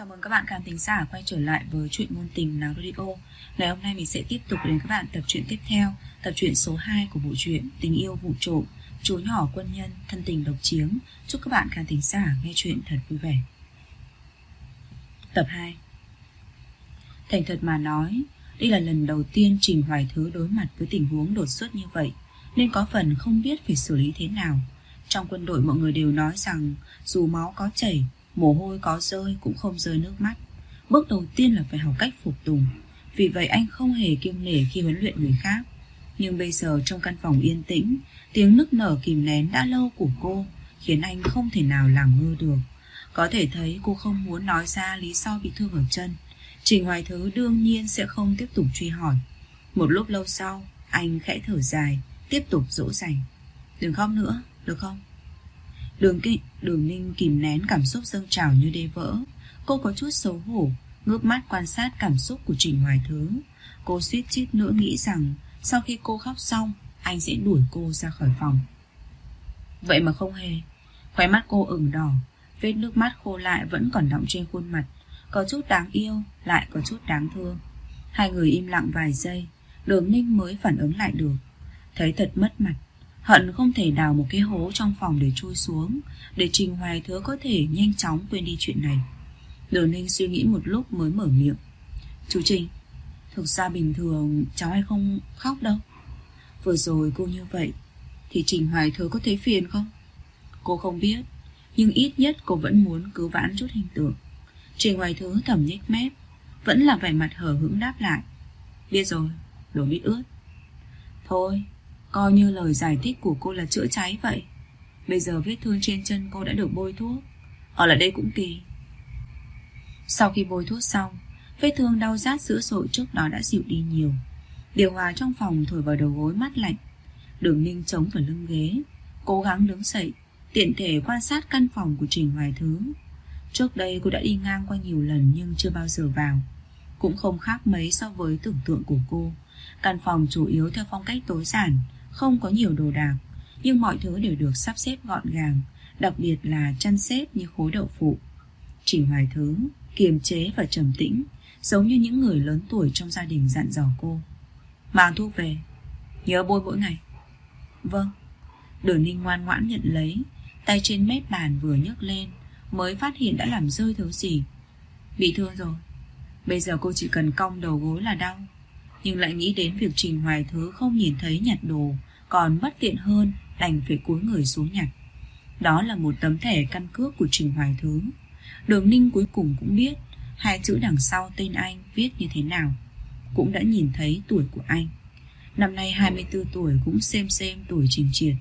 Chào mừng các bạn khán thính giả quay trở lại với chuyện ngôn tình Nào Radio Ngày hôm nay mình sẽ tiếp tục đến các bạn tập truyện tiếp theo Tập truyện số 2 của bộ truyện Tình yêu vụ trộm Chú nhỏ quân nhân, thân tình độc chiếm. Chúc các bạn khán thính giả nghe chuyện thật vui vẻ. Tập 2 Thành thật mà nói Đây là lần đầu tiên Trình Hoài Thứ đối mặt với tình huống đột xuất như vậy Nên có phần không biết phải xử lý thế nào. Trong quân đội mọi người đều nói rằng Dù máu có chảy Mồ hôi có rơi cũng không rơi nước mắt. Bước đầu tiên là phải học cách phục tùng. Vì vậy anh không hề kiêng nể khi huấn luyện người khác. Nhưng bây giờ trong căn phòng yên tĩnh Tiếng nức nở kìm nén đã lâu của cô Khiến anh không thể nào làm ngơ được. Có thể thấy cô không muốn nói ra lý do bị thương ở chân. Trình Hoài Thứ đương nhiên sẽ không tiếp tục truy hỏi. Một lúc lâu sau Anh khẽ thở dài Tiếp tục dỗ dành. Đừng khóc nữa, được không? Đường kỵ, đường ninh kìm nén cảm xúc dâng trào như đê vỡ. Cô có chút xấu hổ Ngước mắt quan sát cảm xúc của Trình Hoài Thứ. Cô suýt chít nữa nghĩ rằng Sau khi cô khóc xong Anh sẽ đuổi cô ra khỏi phòng. Vậy mà không hề. Khóe mắt cô ửng đỏ Vết nước mắt khô lại vẫn còn đọng trên khuôn mặt. Có chút đáng yêu Lại có chút đáng thương. Hai người im lặng vài giây Đường ninh mới phản ứng lại được. Thấy thật mất mặt Hận không thể đào một cái hố trong phòng để chui xuống Để Trình Hoài Thứ có thể nhanh chóng quên đi chuyện này. Đồ Ninh suy nghĩ một lúc mới mở miệng. Chú Trình Thực ra bình thường cháu hay không khóc đâu. Vừa rồi cô như vậy Thì Trình Hoài Thứ có thấy phiền không? Cô không biết Nhưng ít nhất cô vẫn muốn cứu vãn chút hình tượng. Trình Hoài Thứ thầm nhếch mép Vẫn là vẻ mặt hở hững đáp lại. Biết rồi, đồ biết ướt. Thôi Coi như lời giải thích của cô là chữa cháy vậy. Bây giờ vết thương trên chân cô đã được bôi thuốc. Ở lại đây cũng kỳ Sau khi bôi thuốc xong, Vết thương đau rát dữ dội trước đó đã dịu đi nhiều. Điều hòa trong phòng thổi vào đầu gối mát lạnh. Đường ninh chống vào lưng ghế, Cố gắng đứng dậy, Tiện thể quan sát căn phòng của Trình Hoài Thứ. Trước đây cô đã đi ngang qua nhiều lần Nhưng chưa bao giờ vào. Cũng không khác mấy so với tưởng tượng của cô. Căn phòng chủ yếu theo phong cách tối giản không có nhiều đồ đạc, nhưng mọi thứ đều được sắp xếp gọn gàng, đặc biệt là chăn xếp như khối đậu phụ. Chỉ hoài thứ, kiềm chế và trầm tĩnh, giống như những người lớn tuổi trong gia đình dặn dò cô. Mang thuốc về, nhớ bôi mỗi ngày. Vâng. Đường ninh ngoan ngoãn nhận lấy, tay trên mép bàn vừa nhấc lên, mới phát hiện đã làm rơi thứ gì. Bị thương rồi. Bây giờ cô chỉ cần cong đầu gối là đau nhưng lại nghĩ đến việc Trình Hoài Thứ không nhìn thấy nhặt đồ, còn bất tiện hơn đành phải cúi người xuống nhặt. Đó là một tấm thẻ căn cước của Trình Hoài Thứ. Đường Ninh cuối cùng cũng biết hai chữ đằng sau tên anh viết như thế nào. Cũng đã nhìn thấy tuổi của anh. Năm nay 24 tuổi cũng xem xem tuổi Trình Triệt.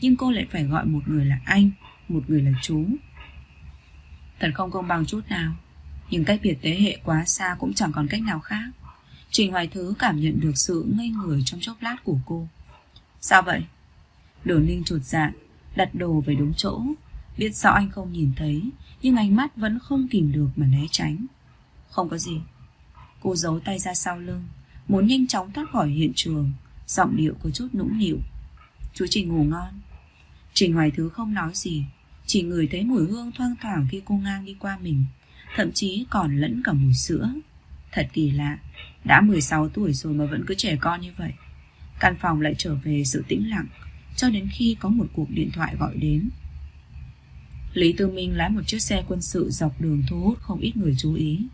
Nhưng cô lại phải gọi một người là anh, một người là chú. Thật không công bằng chút nào. Nhưng cách biệt thế hệ quá xa cũng chẳng còn cách nào khác. Trình Hoài Thứ cảm nhận được sự ngây người trong chốc lát của cô. Sao vậy? Đường Ninh trột dạ, đặt đồ về đúng chỗ. Biết rõ anh không nhìn thấy, nhưng ánh mắt vẫn không kìm được mà né tránh. Không có gì. Cô giấu tay ra sau lưng, muốn nhanh chóng thoát khỏi hiện trường, giọng điệu có chút nũng nịu. Chú Trình ngủ ngon. Trình Hoài Thứ không nói gì, chỉ ngửi thấy mùi hương thoang thoảng khi cô ngang đi qua mình, thậm chí còn lẫn cả mùi sữa. Thật kỳ lạ, đã 16 tuổi rồi mà vẫn cứ trẻ con như vậy. Căn phòng lại trở về sự tĩnh lặng, Cho đến khi có một cuộc điện thoại gọi đến. Lý Tư Minh lái một chiếc xe quân sự dọc đường thu hút không ít người chú ý.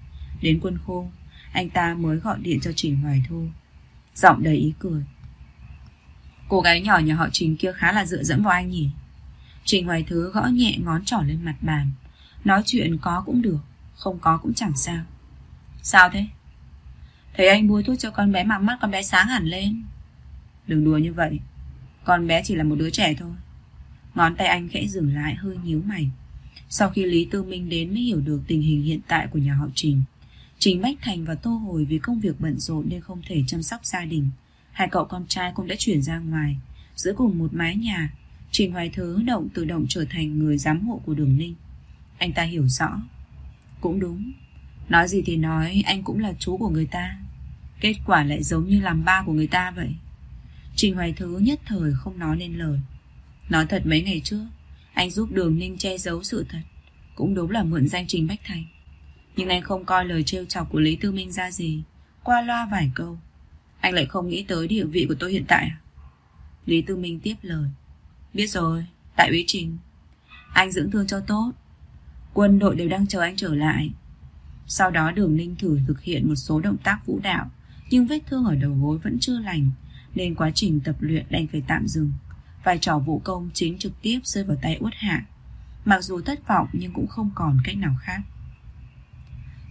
Đến quân khu, Anh ta mới gọi điện cho Trình Hoài Thu. Giọng đầy ý cười. Cô gái nhỏ nhà họ Trình kia khá là dựa dẫm vào anh nhỉ? Trình Hoài Thứ gõ nhẹ ngón trỏ lên mặt bàn. Nói chuyện có cũng được, Không có cũng chẳng sao. Sao thế? Thấy anh bôi thuốc cho con bé mà mắt, con bé sáng hẳn lên. Đừng đùa như vậy. Con bé chỉ là một đứa trẻ thôi. Ngón tay anh khẽ dừng lại, hơi nhíu mày. Sau khi Lý Tư Minh đến mới hiểu được tình hình hiện tại của nhà họ Trình. Trình Bách Thành và Tô Hồi vì công việc bận rộn nên không thể chăm sóc gia đình. Hai cậu con trai cũng đã chuyển ra ngoài. Giữa cùng một mái nhà, Trình Hoài Thứ động tự động trở thành người giám hộ của Đường Ninh. Anh ta hiểu rõ. Cũng đúng. Nói gì thì nói, anh cũng là chú của người ta. Kết quả lại giống như làm ba của người ta vậy. Trình Hoài Thứ nhất thời không nói nên lời. Nói thật mấy ngày trước Anh giúp Đường Ninh che giấu sự thật Cũng đúng là mượn danh Trình Bách Thành. Nhưng anh không coi lời trêu chọc của Lý Tư Minh ra gì Qua loa vài câu. Anh lại không nghĩ tới địa vị của tôi hiện tại à? Lý Tư Minh tiếp lời. Biết rồi, tại úy trình. Anh dưỡng thương cho tốt. Quân đội đều đang chờ anh trở lại. Sau đó đường ninh thử thực hiện một số động tác vũ đạo. Nhưng vết thương ở đầu gối vẫn chưa lành, Nên quá trình tập luyện đành phải tạm dừng. Vai trò vũ công chính trực tiếp rơi vào tay uất hạ. Mặc dù thất vọng nhưng cũng không còn cách nào khác.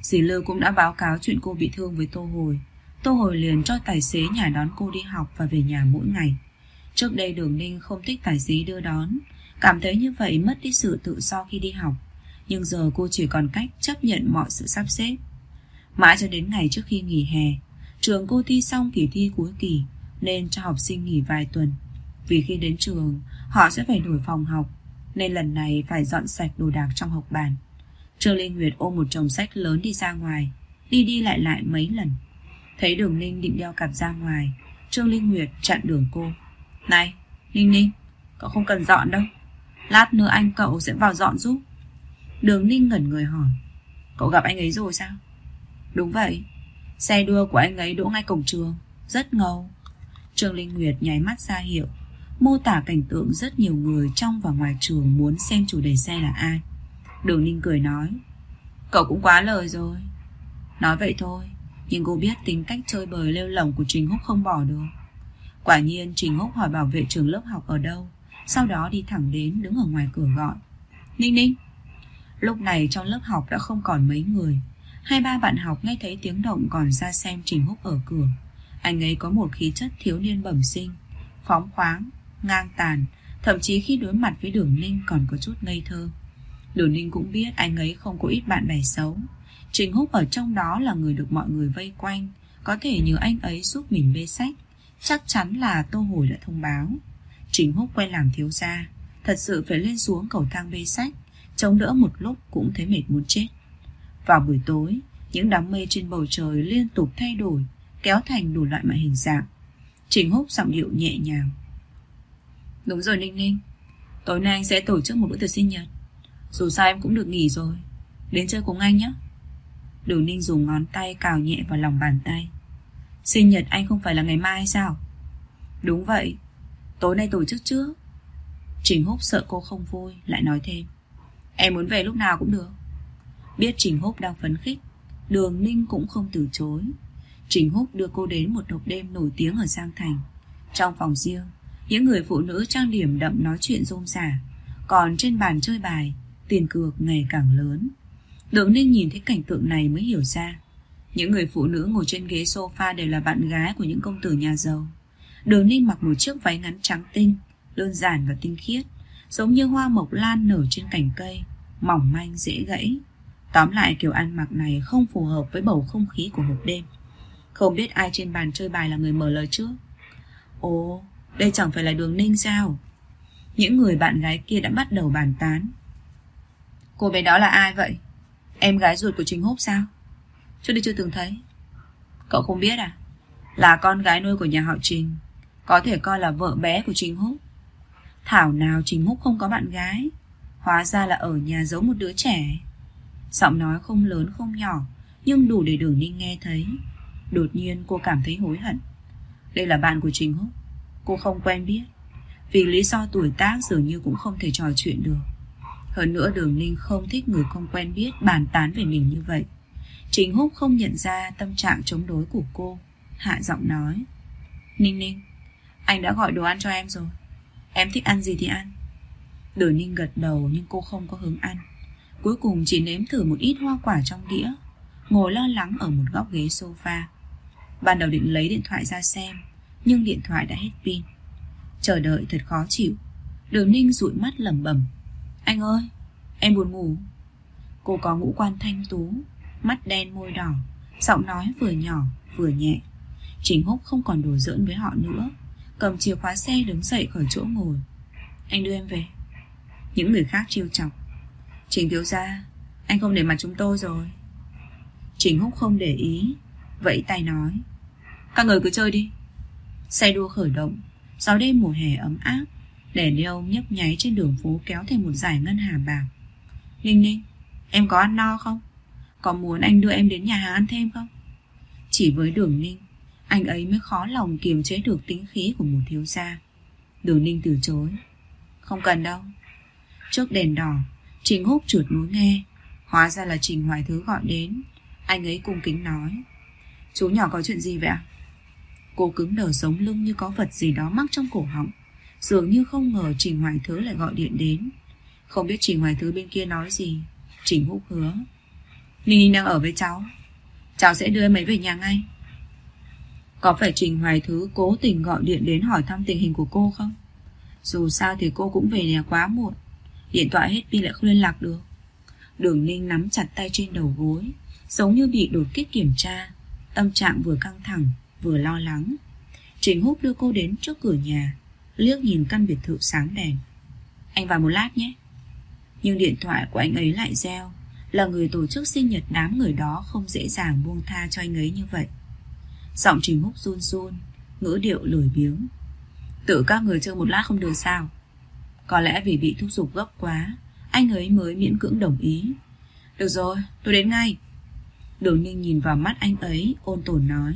Dì Lư cũng đã báo cáo chuyện cô bị thương với Tô Hồi. Tô Hồi liền cho tài xế nhà đón cô đi học và về nhà mỗi ngày. Trước đây Đường Ninh không thích tài xế đưa đón. Cảm thấy như vậy mất đi sự tự do khi đi học. Nhưng giờ cô chỉ còn cách chấp nhận mọi sự sắp xếp. Mãi cho đến ngày trước khi nghỉ hè Trường cô thi xong kỳ thi cuối kỳ, Nên cho học sinh nghỉ vài tuần. Vì khi đến trường, Họ sẽ phải đổi phòng học, Nên lần này phải dọn sạch đồ đạc trong học bàn. Trương Linh Nguyệt ôm một chồng sách lớn đi ra ngoài, Đi đi lại lại mấy lần. Thấy đường Ninh định đeo cặp ra ngoài, Trương Linh Nguyệt chặn đường cô. Này Ninh Ninh, Cậu không cần dọn đâu. Lát nữa anh cậu sẽ vào dọn giúp. Đường Ninh ngẩn người hỏi, Cậu gặp anh ấy rồi sao? Đúng vậy. Xe đua của anh ấy đỗ ngay cổng trường. Rất ngầu. Trương Linh Nguyệt nháy mắt ra hiệu. Mô tả cảnh tượng rất nhiều người trong và ngoài trường Muốn xem chủ đề xe là ai. Đường Ninh cười nói, Cậu cũng quá lời rồi. Nói vậy thôi, Nhưng cô biết tính cách chơi bời lêu lỏng của Trình Húc không bỏ được. Quả nhiên Trình Húc hỏi bảo vệ trường lớp học ở đâu, Sau đó đi thẳng đến đứng ở ngoài cửa gọi, Ninh Ninh. Lúc này trong lớp học đã không còn mấy người Hai ba bạn học nghe thấy tiếng động còn ra xem Trình Húc ở cửa. Anh ấy có một khí chất thiếu niên bẩm sinh Phóng khoáng, ngang tàn Thậm chí khi đối mặt với đường ninh còn có chút ngây thơ. Đường ninh cũng biết anh ấy không có ít bạn bè xấu. Trình Húc ở trong đó là người được mọi người vây quanh Có thể nhờ anh ấy giúp mình bê sách. Chắc chắn là Tô Hồi đã thông báo. Trình Húc quay làm thiếu gia Thật sự phải lên xuống cầu thang bê sách Chống đỡ một lúc cũng thấy mệt muốn chết. Vào buổi tối Những đám mây trên bầu trời liên tục thay đổi Kéo thành đủ loại mọi hình dạng. Trình Húc giọng điệu nhẹ nhàng. Đúng rồi Ninh Ninh. Tối nay anh sẽ tổ chức một bữa tiệc sinh nhật. Dù sao em cũng được nghỉ rồi. Đến chơi cùng anh nhé. Đường Ninh dùng ngón tay cào nhẹ vào lòng bàn tay. Sinh nhật anh không phải là ngày mai sao? Đúng vậy. Tối nay tổ chức trước. Trình Húc sợ cô không vui Lại nói thêm. Em muốn về lúc nào cũng được Biết Trình Húc đang phấn khích, Đường Ninh cũng không từ chối. Trình Húc đưa cô đến một hộp đêm nổi tiếng ở Giang Thành. Trong phòng riêng, Những người phụ nữ trang điểm đậm nói chuyện rôm rả. Còn trên bàn chơi bài, Tiền cược ngày càng lớn. Đường Ninh nhìn thấy cảnh tượng này mới hiểu ra. Những người phụ nữ ngồi trên ghế sofa Đều là bạn gái của những công tử nhà giàu. Đường Ninh mặc một chiếc váy ngắn trắng tinh, Đơn giản và tinh khiết, Giống như hoa mộc lan nở trên cành cây, Mỏng manh, dễ gãy. Tóm lại kiểu ăn mặc này không phù hợp với bầu không khí của hộp đêm. Không biết ai trên bàn chơi bài là người mở lời trước. Ồ, đây chẳng phải là đường ninh sao? Những người bạn gái kia đã bắt đầu bàn tán. Cô bé đó là ai vậy? Em gái ruột của Trình Húc sao? Trước đây chưa từng thấy. Cậu không biết à? Là con gái nuôi của nhà họ Trình. Có thể coi là vợ bé của Trình Húc. Thảo nào Trình Húc không có bạn gái? Hóa ra là ở nhà giấu một đứa trẻ. Giọng nói không lớn không nhỏ, Nhưng đủ để đường ninh nghe thấy. Đột nhiên cô cảm thấy hối hận. Đây là bạn của Trình Húc. Cô không quen biết. Vì lý do tuổi tác dường như cũng không thể trò chuyện được. Hơn nữa đường ninh không thích người không quen biết Bàn tán về mình như vậy. Trình Húc không nhận ra tâm trạng chống đối của cô. Hạ giọng nói, Ninh ninh, Anh đã gọi đồ ăn cho em rồi. Em thích ăn gì thì ăn. Đường ninh gật đầu nhưng cô không có hứng ăn. Cuối cùng chỉ nếm thử một ít hoa quả trong đĩa, Ngồi lo lắng ở một góc ghế sofa. Ban đầu định lấy điện thoại ra xem, Nhưng điện thoại đã hết pin. Chờ đợi thật khó chịu. Đường ninh dụi mắt lầm bẩm. Anh ơi, em buồn ngủ. Cô có ngũ quan thanh tú, Mắt đen môi đỏ, Giọng nói vừa nhỏ, vừa nhẹ. Trình Húc không còn đùa giỡn với họ nữa, Cầm chìa khóa xe đứng dậy khỏi chỗ ngồi. Anh đưa em về. Những người khác chiêu chọc. Trình thiếu gia, Anh không để mặt chúng tôi rồi. Trình Húc không để ý, Vẫy tay nói. Các người cứ chơi đi. Xe đua khởi động, Gió đêm mùa hè ấm áp, Đèn neon nhấp nháy trên đường phố kéo thêm một dải ngân hà bạc. Ninh ninh, Em có ăn no không? Có muốn anh đưa em đến nhà hàng ăn thêm không? Chỉ với đường ninh, Anh ấy mới khó lòng kiềm chế được tính khí của một thiếu gia. Đường ninh từ chối. Không cần đâu. Trước đèn đỏ Trình Húc chuột núi nghe. Hóa ra là Trình Hoài Thứ gọi đến. Anh ấy cung kính nói. Chú nhỏ có chuyện gì vậy ạ? Cô cứng đờ sống lưng như có vật gì đó mắc trong cổ họng. Dường như không ngờ Trình Hoài Thứ lại gọi điện đến. Không biết Trình Hoài Thứ bên kia nói gì. Trình Húc hứa. Ninh đang ở với cháu. Cháu sẽ đưa em ấy về nhà ngay. Có phải Trình Hoài Thứ cố tình gọi điện đến hỏi thăm tình hình của cô không? Dù sao thì cô cũng về nhà quá muộn. Điện thoại hết pin lại không liên lạc được. Đường Ninh nắm chặt tay trên đầu gối, Giống như bị đột kích kiểm tra. Tâm trạng vừa căng thẳng, Vừa lo lắng. Trình Húc đưa cô đến trước cửa nhà, Liếc nhìn căn biệt thự sáng đèn. Anh vào một lát nhé. Nhưng điện thoại của anh ấy lại reo, Là người tổ chức sinh nhật đám người đó Không dễ dàng buông tha cho anh ấy như vậy. Giọng Trình Húc run run, Ngữ điệu lười biếng. Tự các người chơi một lát không được sao? Có lẽ vì bị thúc giục gấp quá, Anh ấy mới miễn cưỡng đồng ý. Được rồi, tôi đến ngay. Đường Ninh nhìn vào mắt anh ấy, Ôn tồn nói.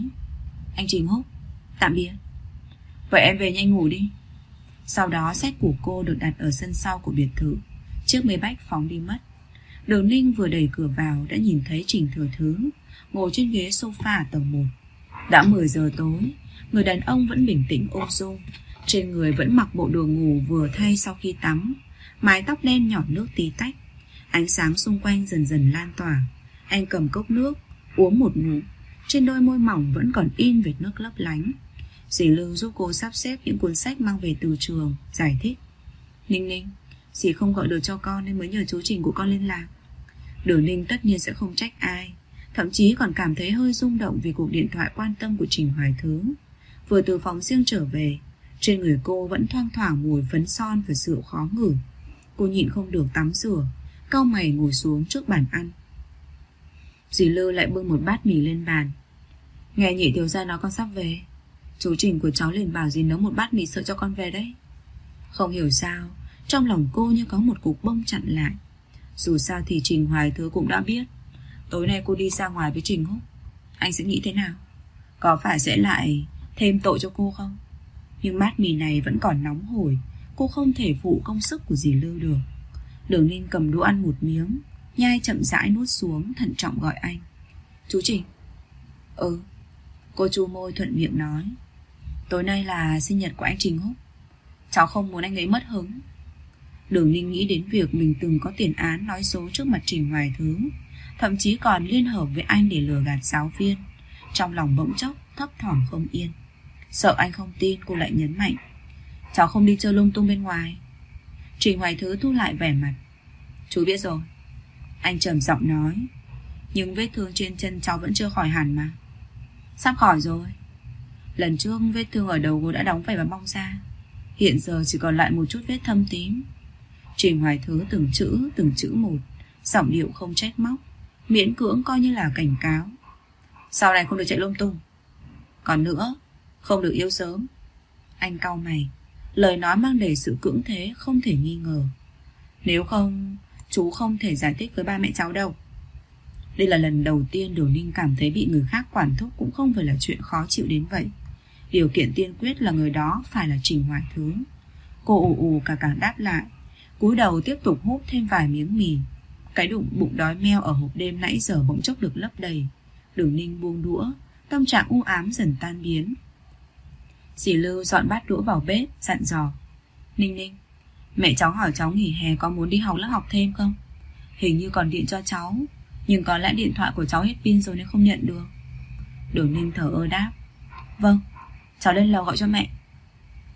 Anh Trình Húc, Tạm biệt. Vậy em về nhanh ngủ đi. Sau đó xét của cô được đặt ở sân sau của biệt thự. Chiếc máy bách phóng đi mất. Đường Ninh vừa đẩy cửa vào Đã nhìn thấy Trình Thừa Thứ Ngồi trên ghế sofa tầng 1 Đã 10 giờ tối, Người đàn ông vẫn bình tĩnh ôm dung. Trên người vẫn mặc bộ đồ ngủ vừa thay sau khi tắm. Mái tóc đen nhỏ nước tí tách. Ánh sáng xung quanh dần dần lan tỏa. Anh cầm cốc nước, Uống một ngụm. Trên đôi môi mỏng vẫn còn in vệt nước lấp lánh. Dì Lưu giúp cô sắp xếp những cuốn sách mang về từ trường, Giải thích. Ninh ninh, Dì không gọi được cho con nên mới nhờ chú Trình của con liên lạc. Đường ninh tất nhiên sẽ không trách ai. Thậm chí còn cảm thấy hơi rung động Vì cuộc điện thoại quan tâm của Trình Hoài Thứ. Vừa từ phòng riêng trở về trên người cô vẫn thoang thoảng mùi phấn son và rượu khó ngửi. Cô nhịn không được tắm rửa, Cau mày ngồi xuống trước bàn ăn. Dì Lư lại bưng một bát mì lên bàn. Nghe nhị thiếu gia nói con sắp về, Chú Trình của cháu liền bảo dì nấu một bát mì sợ cho con về đấy. Không hiểu sao, Trong lòng cô như có một cục bông chặn lại. Dù sao thì Trình Hoài Thứ cũng đã biết. Tối nay cô đi ra ngoài với Trình Húc Anh sẽ nghĩ thế nào? Có phải sẽ lại thêm tội cho cô không? Nhưng mát mì này vẫn còn nóng hổi. Cô không thể phụ công sức của dì Lư được. Đường Ninh cầm đũa ăn một miếng, Nhai chậm rãi nuốt xuống, Thận trọng gọi anh. Chú Trình. Ừ. Cô chu môi thuận miệng nói. Tối nay là sinh nhật của anh Trình Húc. Cháu không muốn anh ấy mất hứng. Đường Ninh nghĩ đến việc mình từng có tiền án nói số trước mặt Trình Hoài Thứ, Thậm chí còn liên hợp với anh để lừa gạt giáo viên. Trong lòng bỗng chốc thấp thỏm không yên. Sợ anh không tin, cô lại nhấn mạnh. Cháu không đi chơi lung tung bên ngoài. Trình Hoài Thứ thu lại vẻ mặt. Chú biết rồi. Anh trầm giọng nói. Nhưng vết thương trên chân cháu vẫn chưa khỏi hẳn mà. Sắp khỏi rồi. Lần trước vết thương ở đầu cô đã đóng vảy và bong ra Hiện giờ chỉ còn lại một chút vết thâm tím. Trình Hoài Thứ từng chữ Từng chữ một. Giọng điệu không trách móc. Miễn cưỡng coi như là cảnh cáo. Sau này không được chạy lung tung. Còn nữa không được yêu sớm. Anh cau mày, Lời nói mang đầy sự cưỡng thế Không thể nghi ngờ. Nếu không, Chú không thể giải thích với ba mẹ cháu đâu. Đây là lần đầu tiên Đồ Ninh cảm thấy bị người khác quản thúc Cũng không phải là chuyện khó chịu đến vậy. Điều kiện tiên quyết là người đó Phải là Trình Hoài Thứ. Cô ù ù cả cả đáp lại, cúi đầu tiếp tục hút thêm vài miếng mì. Cái đụng bụng đói meo ở hộp đêm nãy giờ bỗng chốc được lấp đầy. Đường ninh buông đũa, Tâm trạng u ám dần tan biến. Dì Lưu dọn bát đũa vào bếp, Dặn dò. Ninh ninh, Mẹ cháu hỏi cháu nghỉ hè có muốn đi học lớp học thêm không? Hình như còn điện cho cháu, Nhưng có lẽ điện thoại của cháu hết pin rồi nên không nhận được. Đường ninh thở ơ đáp. Vâng Cháu lên lầu gọi cho mẹ.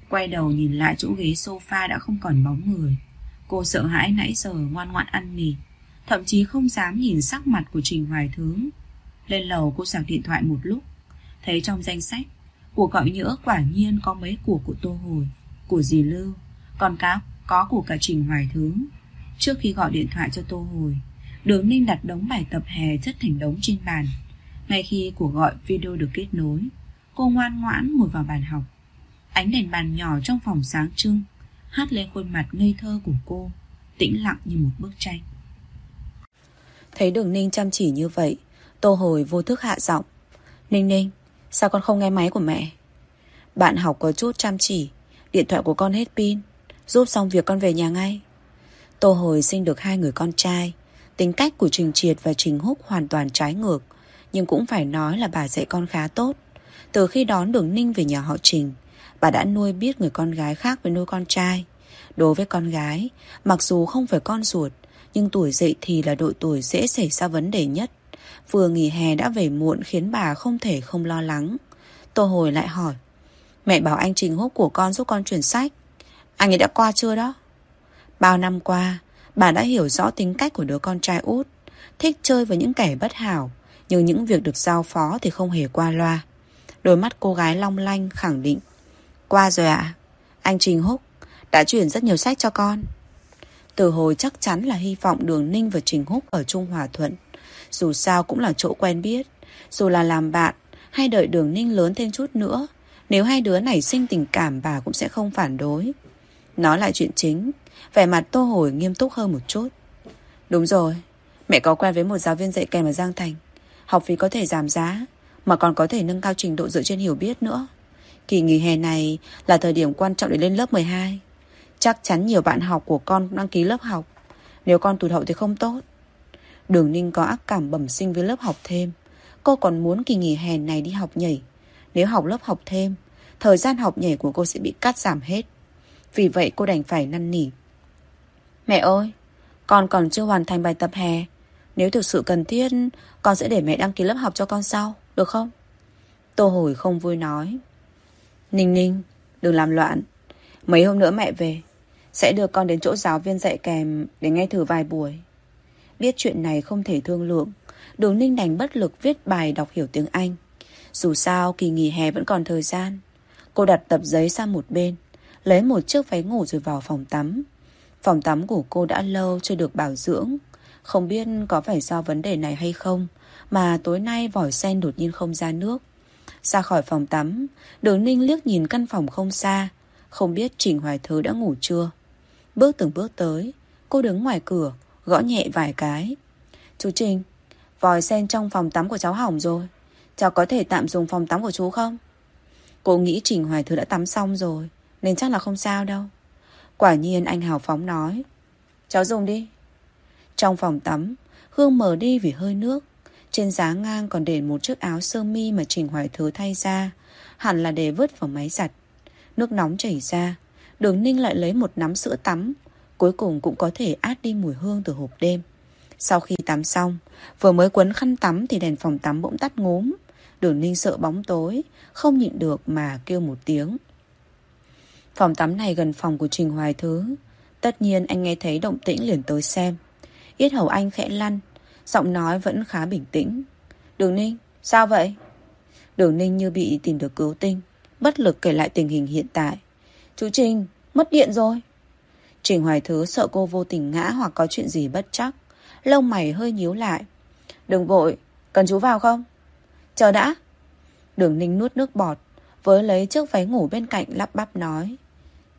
Quay đầu nhìn lại chỗ ghế sofa đã không còn bóng người. Cô sợ hãi nãy giờ ngoan ngoãn ăn mì, Thậm chí không dám nhìn sắc mặt của Trình Hoài Thướng. Lên lầu cô sạc điện thoại một lúc, Thấy trong danh sách của gọi nhỡ quả nhiên có mấy của của Tô Hồi. Của dì Lưu. Còn cá có của cả Trình Hoài Thứ. Trước khi gọi điện thoại cho Tô Hồi, Đường Ninh đặt đống bài tập hè chất thành đống trên bàn. Ngay khi cuộc gọi video được kết nối, Cô ngoan ngoãn ngồi vào bàn học. Ánh đèn bàn nhỏ trong phòng sáng trưng, Hát lên khuôn mặt ngây thơ của cô, Tĩnh lặng như một bức tranh. Thấy đường Ninh chăm chỉ như vậy, Tô hồi vô thức hạ giọng. Ninh Ninh Sao con không nghe máy của mẹ? Bạn học có chút chăm chỉ. Điện thoại của con hết pin. Giúp xong việc con về nhà ngay. Tô hồi sinh được hai người con trai. Tính cách của Trình Triệt và Trình Húc hoàn toàn trái ngược. Nhưng cũng phải nói là bà dạy con khá tốt. Từ khi đón đường Ninh về nhà họ Trình, Bà đã nuôi biết người con gái khác với nuôi con trai. Đối với con gái, Mặc dù không phải con ruột, Nhưng tuổi dậy thì là độ tuổi dễ xảy ra vấn đề nhất. Vừa nghỉ hè đã về muộn Khiến bà không thể không lo lắng. Tô hồi lại hỏi, Mẹ bảo anh Trình Húc của con giúp con chuyển sách. Anh ấy đã qua chưa đó? Bao năm qua, Bà đã hiểu rõ tính cách của đứa con trai út, Thích chơi với những kẻ bất hảo, Nhưng những việc được giao phó thì không hề qua loa. Đôi mắt cô gái long lanh khẳng định, Qua rồi ạ. Anh Trình Húc đã chuyển rất nhiều sách cho con. Từ hồi chắc chắn là hy vọng Đường Ninh và Trình Húc ở Trung Hòa Thuận dù sao cũng là chỗ quen biết. Dù là làm bạn, Hay đợi Đường Ninh lớn thêm chút nữa, Nếu hai đứa này sinh tình cảm bà cũng sẽ không phản đối. Nói lại chuyện chính, Vẻ mặt Tô Hồi nghiêm túc hơn một chút. Đúng rồi, Mẹ có quen với một giáo viên dạy kèm ở Giang Thành. Học phí có thể giảm giá, Mà còn có thể nâng cao trình độ dựa trên hiểu biết nữa. Kỳ nghỉ hè này là thời điểm quan trọng để lên lớp 12 Chắc chắn nhiều bạn học của con đăng ký lớp học. Nếu con tụt hậu thì không tốt. Đường Ninh có ác cảm bẩm sinh với lớp học thêm. Cô còn muốn kỳ nghỉ hè này đi học nhảy Nếu học lớp học thêm, Thời gian học nhảy của cô sẽ bị cắt giảm hết. Vì vậy cô đành phải năn nỉ. Mẹ ơi, Con còn chưa hoàn thành bài tập hè. Nếu thực sự cần thiết, Con sẽ để mẹ đăng ký lớp học cho con sau, Được không? Tô hồi không vui nói. Ninh ninh, Đừng làm loạn. Mấy hôm nữa mẹ về, Sẽ đưa con đến chỗ giáo viên dạy kèm Để nghe thử vài buổi. Biết chuyện này không thể thương lượng. Đường ninh đành bất lực viết bài đọc hiểu tiếng Anh. Dù sao, kỳ nghỉ hè vẫn còn thời gian. Cô đặt tập giấy sang một bên, Lấy một chiếc váy ngủ rồi vào phòng tắm. Phòng tắm của cô đã lâu chưa được bảo dưỡng. Không biết có phải do vấn đề này hay không, Mà tối nay vòi sen đột nhiên không ra nước. Ra khỏi phòng tắm, Đường ninh liếc nhìn căn phòng không xa, Không biết Trình Hoài Thứ đã ngủ chưa. Bước từng bước tới, Cô đứng ngoài cửa Gõ nhẹ vài cái. Chú Trình, Vòi sen trong phòng tắm của cháu hỏng rồi. Cháu có thể tạm dùng phòng tắm của chú không? Cô nghĩ Trình Hoài Thứ đã tắm xong rồi, Nên chắc là không sao đâu. Quả nhiên anh hào phóng nói, Cháu dùng đi. Trong phòng tắm, Hương mở đi vì hơi nước. Trên giá ngang còn để một chiếc áo sơ mi Mà Trình Hoài Thứ thay ra. Hẳn là để vứt vào máy giặt. Nước nóng chảy ra, Đường Ninh lại lấy một nắm sữa tắm Cuối cùng cũng có thể át đi mùi hương từ hộp đêm. Sau khi tắm xong Vừa mới quấn khăn tắm Thì đèn phòng tắm bỗng tắt ngốm Đường Ninh sợ bóng tối Không nhịn được mà kêu một tiếng. Phòng tắm này gần phòng của Trình Hoài Thứ. Tất nhiên anh nghe thấy động tĩnh liền tới xem. Yết hầu anh khẽ lăn Giọng nói vẫn khá bình tĩnh. Đường Ninh, sao vậy? Đường Ninh như bị tìm được cứu tinh Bất lực kể lại tình hình hiện tại. Chú Trình, mất điện rồi. Trình Hoài Thứ sợ cô vô tình ngã Hoặc có chuyện gì bất chắc. Lông mày hơi nhíu lại. Đừng vội, cần chú vào không? Chờ đã. Đường Ninh nuốt nước bọt Với lấy chiếc váy ngủ bên cạnh lắp bắp nói.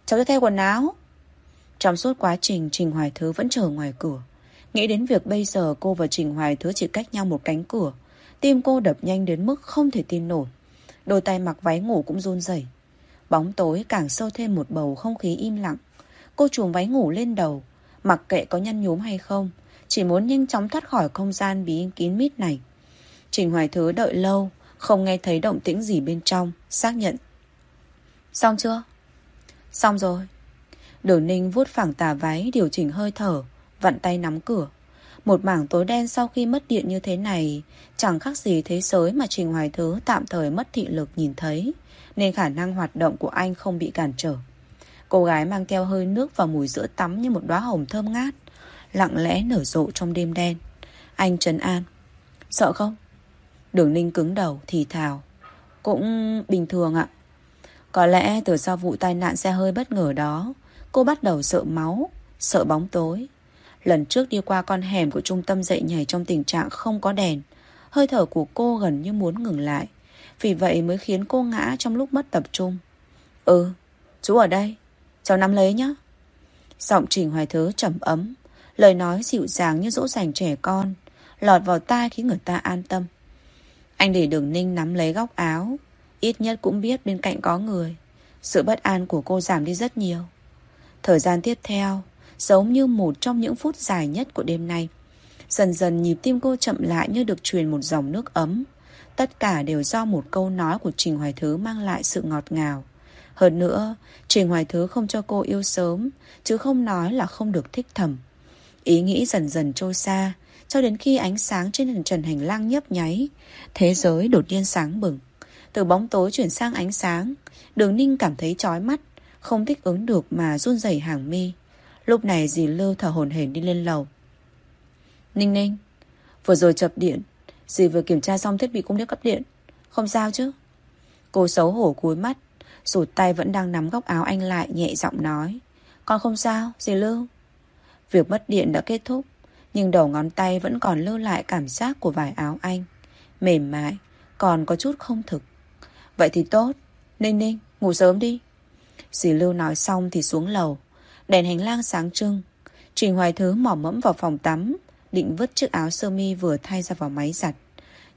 Cháu đi thay quần áo. Trong suốt quá trình Trình Hoài Thứ vẫn chờ ngoài cửa. Nghĩ đến việc bây giờ cô và Trình Hoài Thứ chỉ cách nhau một cánh cửa Tim cô đập nhanh đến mức không thể tin nổi. Đôi tay mặc váy ngủ cũng run rẩy. Bóng tối càng sâu thêm một bầu không khí im lặng. Cô chuồng váy ngủ lên đầu Mặc kệ có nhăn nhúm hay không Chỉ muốn nhanh chóng thoát khỏi không gian bí kín mít này Trình Hoài Thứ đợi lâu Không nghe thấy động tĩnh gì bên trong Xác nhận Xong chưa? Xong rồi. Đường ninh vuốt phẳng tà váy điều chỉnh hơi thở, vặn tay nắm cửa. Một mảng tối đen sau khi mất điện như thế này chẳng khác gì thế giới mà Trình Hoài Thứ tạm thời mất thị lực nhìn thấy, nên khả năng hoạt động của anh không bị cản trở. Cô gái mang theo hơi nước và mùi sữa tắm như một đóa hồng thơm ngát, lặng lẽ nở rộ trong đêm đen. Anh trấn an. Sợ không? Đường ninh cứng đầu, thì thào. Cũng bình thường ạ. Có lẽ từ sau vụ tai nạn xe hơi bất ngờ đó, cô bắt đầu sợ máu, sợ bóng tối. Lần trước đi qua con hẻm của trung tâm dạy nhảy trong tình trạng không có đèn, hơi thở của cô gần như muốn ngừng lại. Vì vậy mới khiến cô ngã trong lúc mất tập trung. Ừ, chú ở đây, cháu nắm lấy nhé. Giọng Trình Hoài Thứ trầm ấm, lời nói dịu dàng như dỗ dành trẻ con, lọt vào tai khiến người ta an tâm. Anh để đường ninh nắm lấy góc áo, ít nhất cũng biết bên cạnh có người. Sự bất an của cô giảm đi rất nhiều. Thời gian tiếp theo, giống như một trong những phút dài nhất của đêm nay. Dần dần nhịp tim cô chậm lại như được truyền một dòng nước ấm. Tất cả đều do một câu nói của Trình Hoài Thứ mang lại sự ngọt ngào. Hơn nữa, Trình Hoài Thứ không cho cô yêu sớm, chứ không nói là không được thích thầm. Ý nghĩ dần dần trôi xa, cho đến khi ánh sáng trên trần hành lang nhấp nháy, thế giới đột nhiên sáng bừng. Từ bóng tối chuyển sang ánh sáng, đường ninh cảm thấy chói mắt, không thích ứng được mà run rẩy hàng mi. Lúc này dì Lưu thở hồn hển đi lên lầu. Ninh ninh, vừa rồi chập điện, dì vừa kiểm tra xong thiết bị cung điện cấp điện. Không sao chứ? Cô xấu hổ cúi mắt, rụt tay vẫn đang nắm góc áo anh lại nhẹ giọng nói. Con không sao, dì Lưu. Việc mất điện đã kết thúc, nhưng đầu ngón tay vẫn còn lưu lại cảm giác của vải áo anh. Mềm mại, còn có chút không thực. Vậy thì tốt, Ninh Ninh, ngủ sớm đi. Dì Lưu nói xong thì xuống lầu. Đèn hành lang sáng trưng. Trình Hoài Thứ mỏ mẫm vào phòng tắm, định vứt chiếc áo sơ mi vừa thay ra vào máy giặt.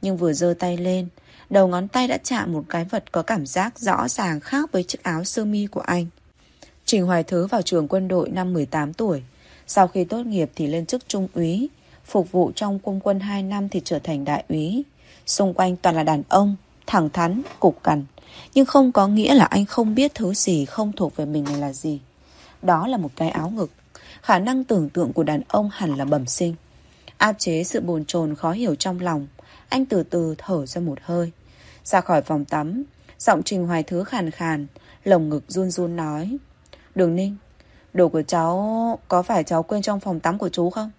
Nhưng vừa giơ tay lên, đầu ngón tay đã chạm một cái vật có cảm giác rõ ràng khác với chiếc áo sơ mi của anh. Trình Hoài Thứ vào trường quân đội năm 18 tuổi. Sau khi tốt nghiệp thì lên chức trung úy, phục vụ trong quân quân 2 năm thì trở thành đại úy. Xung quanh toàn là đàn ông, thẳng thắn, cục cằn. Nhưng không có nghĩa là anh không biết thứ gì không thuộc về mình là gì. Đó là một cái áo ngực. Khả năng tưởng tượng của đàn ông hẳn là bẩm sinh. Áp chế sự bồn chồn khó hiểu trong lòng. Anh từ từ thở ra một hơi. Ra khỏi phòng tắm, giọng trình hoài thứ khàn khàn, lồng ngực run run nói. Đường ninh, đồ của cháu có phải cháu quên trong phòng tắm của chú không?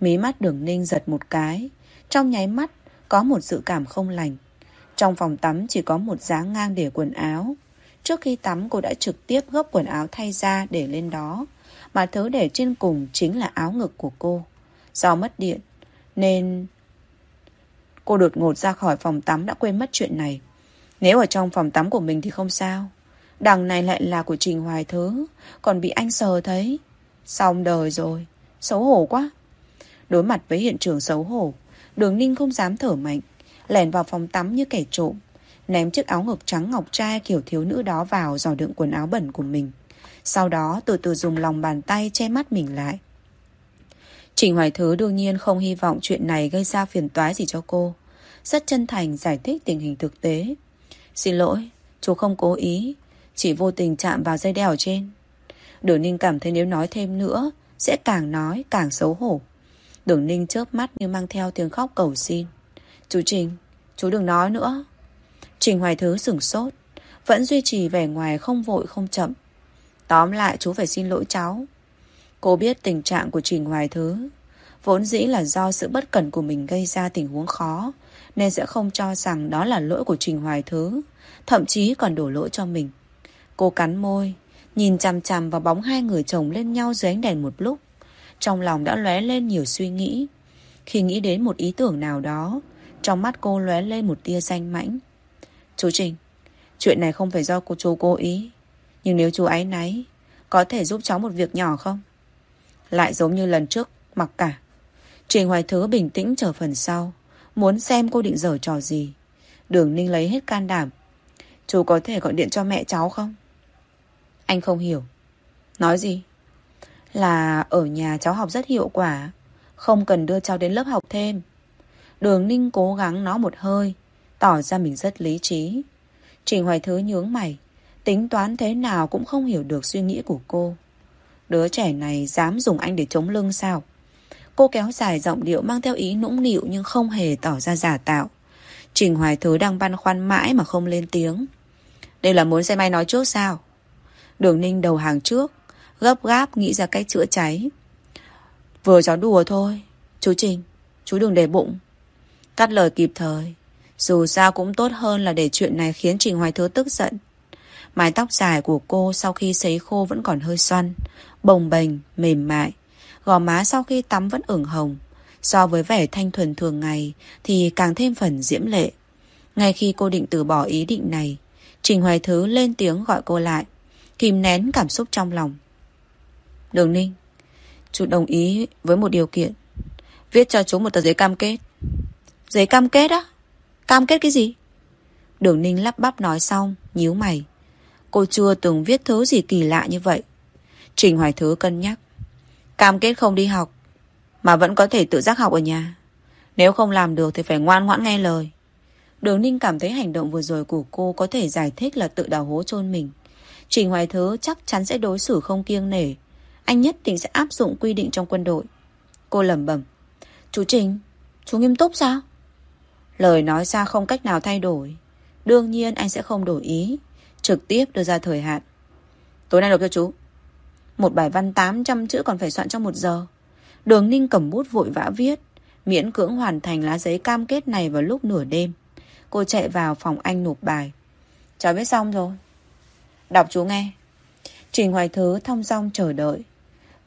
Mí mắt đường ninh giật một cái. Trong nháy mắt, có một sự cảm không lành. Trong phòng tắm chỉ có một giá ngang để quần áo. Trước khi tắm cô đã trực tiếp gấp quần áo thay ra để lên đó. Mà thứ để trên cùng chính là áo ngực của cô. Do mất điện, nên cô đột ngột ra khỏi phòng tắm đã quên mất chuyện này. Nếu ở trong phòng tắm của mình thì không sao. Đằng này lại là của Trình Hoài Thứ, còn bị anh sờ thấy. Xong đời rồi, xấu hổ quá. Đối mặt với hiện trường xấu hổ, đường ninh không dám thở mạnh lèn vào phòng tắm như kẻ trộm, ném chiếc áo ngực trắng ngọc trai kiểu thiếu nữ đó vào giò đựng quần áo bẩn của mình. Sau đó từ từ dùng lòng bàn tay che mắt mình lại. Trình Hoài Thứ đương nhiên không hy vọng chuyện này gây ra phiền toái gì cho cô. Rất chân thành giải thích tình hình thực tế. Xin lỗi, chú không cố ý, chỉ vô tình chạm vào dây đeo trên. Đường Ninh cảm thấy nếu nói thêm nữa, sẽ càng nói càng xấu hổ. Đường Ninh chớp mắt như mang theo tiếng khóc cầu xin. Chú Trình, chú đừng nói nữa. Trình Hoài Thứ sửng sốt, vẫn duy trì vẻ ngoài không vội không chậm. Tóm lại chú phải xin lỗi cháu. Cô biết tình trạng của Trình Hoài Thứ, vốn dĩ là do sự bất cẩn của mình gây ra tình huống khó, nên sẽ không cho rằng đó là lỗi của Trình Hoài Thứ, thậm chí còn đổ lỗi cho mình. Cô cắn môi, nhìn chằm chằm vào bóng hai người chồng lên nhau dưới ánh đèn một lúc. Trong lòng đã lóe lên nhiều suy nghĩ. Khi nghĩ đến một ý tưởng nào đó, trong mắt cô lóe lên một tia xanh mãnh Chú Trình Chuyện này không phải do cô chú cố ý Nhưng nếu chú ấy náy Có thể giúp cháu một việc nhỏ không lại giống như lần trước Mặc cả. Trình Hoài Thứ bình tĩnh chờ phần sau Muốn xem cô định dở trò gì. Đường Ninh lấy hết can đảm. Chú có thể gọi điện cho mẹ cháu không? Anh không hiểu. Nói gì? Là ở nhà cháu học rất hiệu quả Không cần đưa cháu đến lớp học thêm. Đường Ninh cố gắng nó một hơi, tỏ ra mình rất lý trí. Trình Hoài Thứ nhướng mày, tính toán thế nào cũng không hiểu được suy nghĩ của cô. Đứa trẻ này dám dùng anh để chống lưng sao? Cô kéo dài giọng điệu mang theo ý nũng nịu nhưng không hề tỏ ra giả tạo. Trình Hoài Thứ đang băn khoăn mãi mà không lên tiếng. Đây là muốn xem ai nói trước sao? Đường Ninh đầu hàng trước, gấp gáp nghĩ ra cách chữa cháy. Vừa cháu đùa thôi. Chú Trình, chú đừng để bụng. Cắt lời kịp thời. Dù sao cũng tốt hơn là để chuyện này khiến Trình Hoài Thứ tức giận. Mái tóc dài của cô sau khi sấy khô vẫn còn hơi xoăn, bồng bềnh, mềm mại. Gò má sau khi tắm vẫn ửng hồng. So với vẻ thanh thuần thường ngày thì càng thêm phần diễm lệ. Ngay khi cô định từ bỏ ý định này, Trình Hoài Thứ lên tiếng gọi cô lại, kìm nén cảm xúc trong lòng. Đường Ninh, chú đồng ý với một điều kiện. Viết cho chú một tờ giấy cam kết. Giấy cam kết á? Cam kết cái gì? Đường Ninh lắp bắp nói xong, nhíu mày. Cô chưa từng viết thứ gì kỳ lạ như vậy. Trình Hoài Thứ cân nhắc. Cam kết không đi học, mà vẫn có thể tự giác học ở nhà. Nếu không làm được thì phải ngoan ngoãn nghe lời. Đường Ninh cảm thấy hành động vừa rồi của cô có thể giải thích là tự đào hố chôn mình. Trình Hoài Thứ chắc chắn sẽ đối xử không kiêng nể. Anh nhất định sẽ áp dụng quy định trong quân đội. Cô lẩm bẩm. Chú Trình, chú nghiêm túc sao? Lời nói ra không cách nào thay đổi. Đương nhiên anh sẽ không đổi ý. Trực tiếp đưa ra thời hạn. Tối nay nộp cho chú. Một bài văn 800 chữ còn phải soạn trong một giờ. Đường Ninh cầm bút vội vã viết. Miễn cưỡng hoàn thành lá giấy cam kết này vào lúc nửa đêm. Cô chạy vào phòng anh nộp bài. Cháu viết xong rồi. Đọc chú nghe. Trình Hoài Thứ thông dong chờ đợi.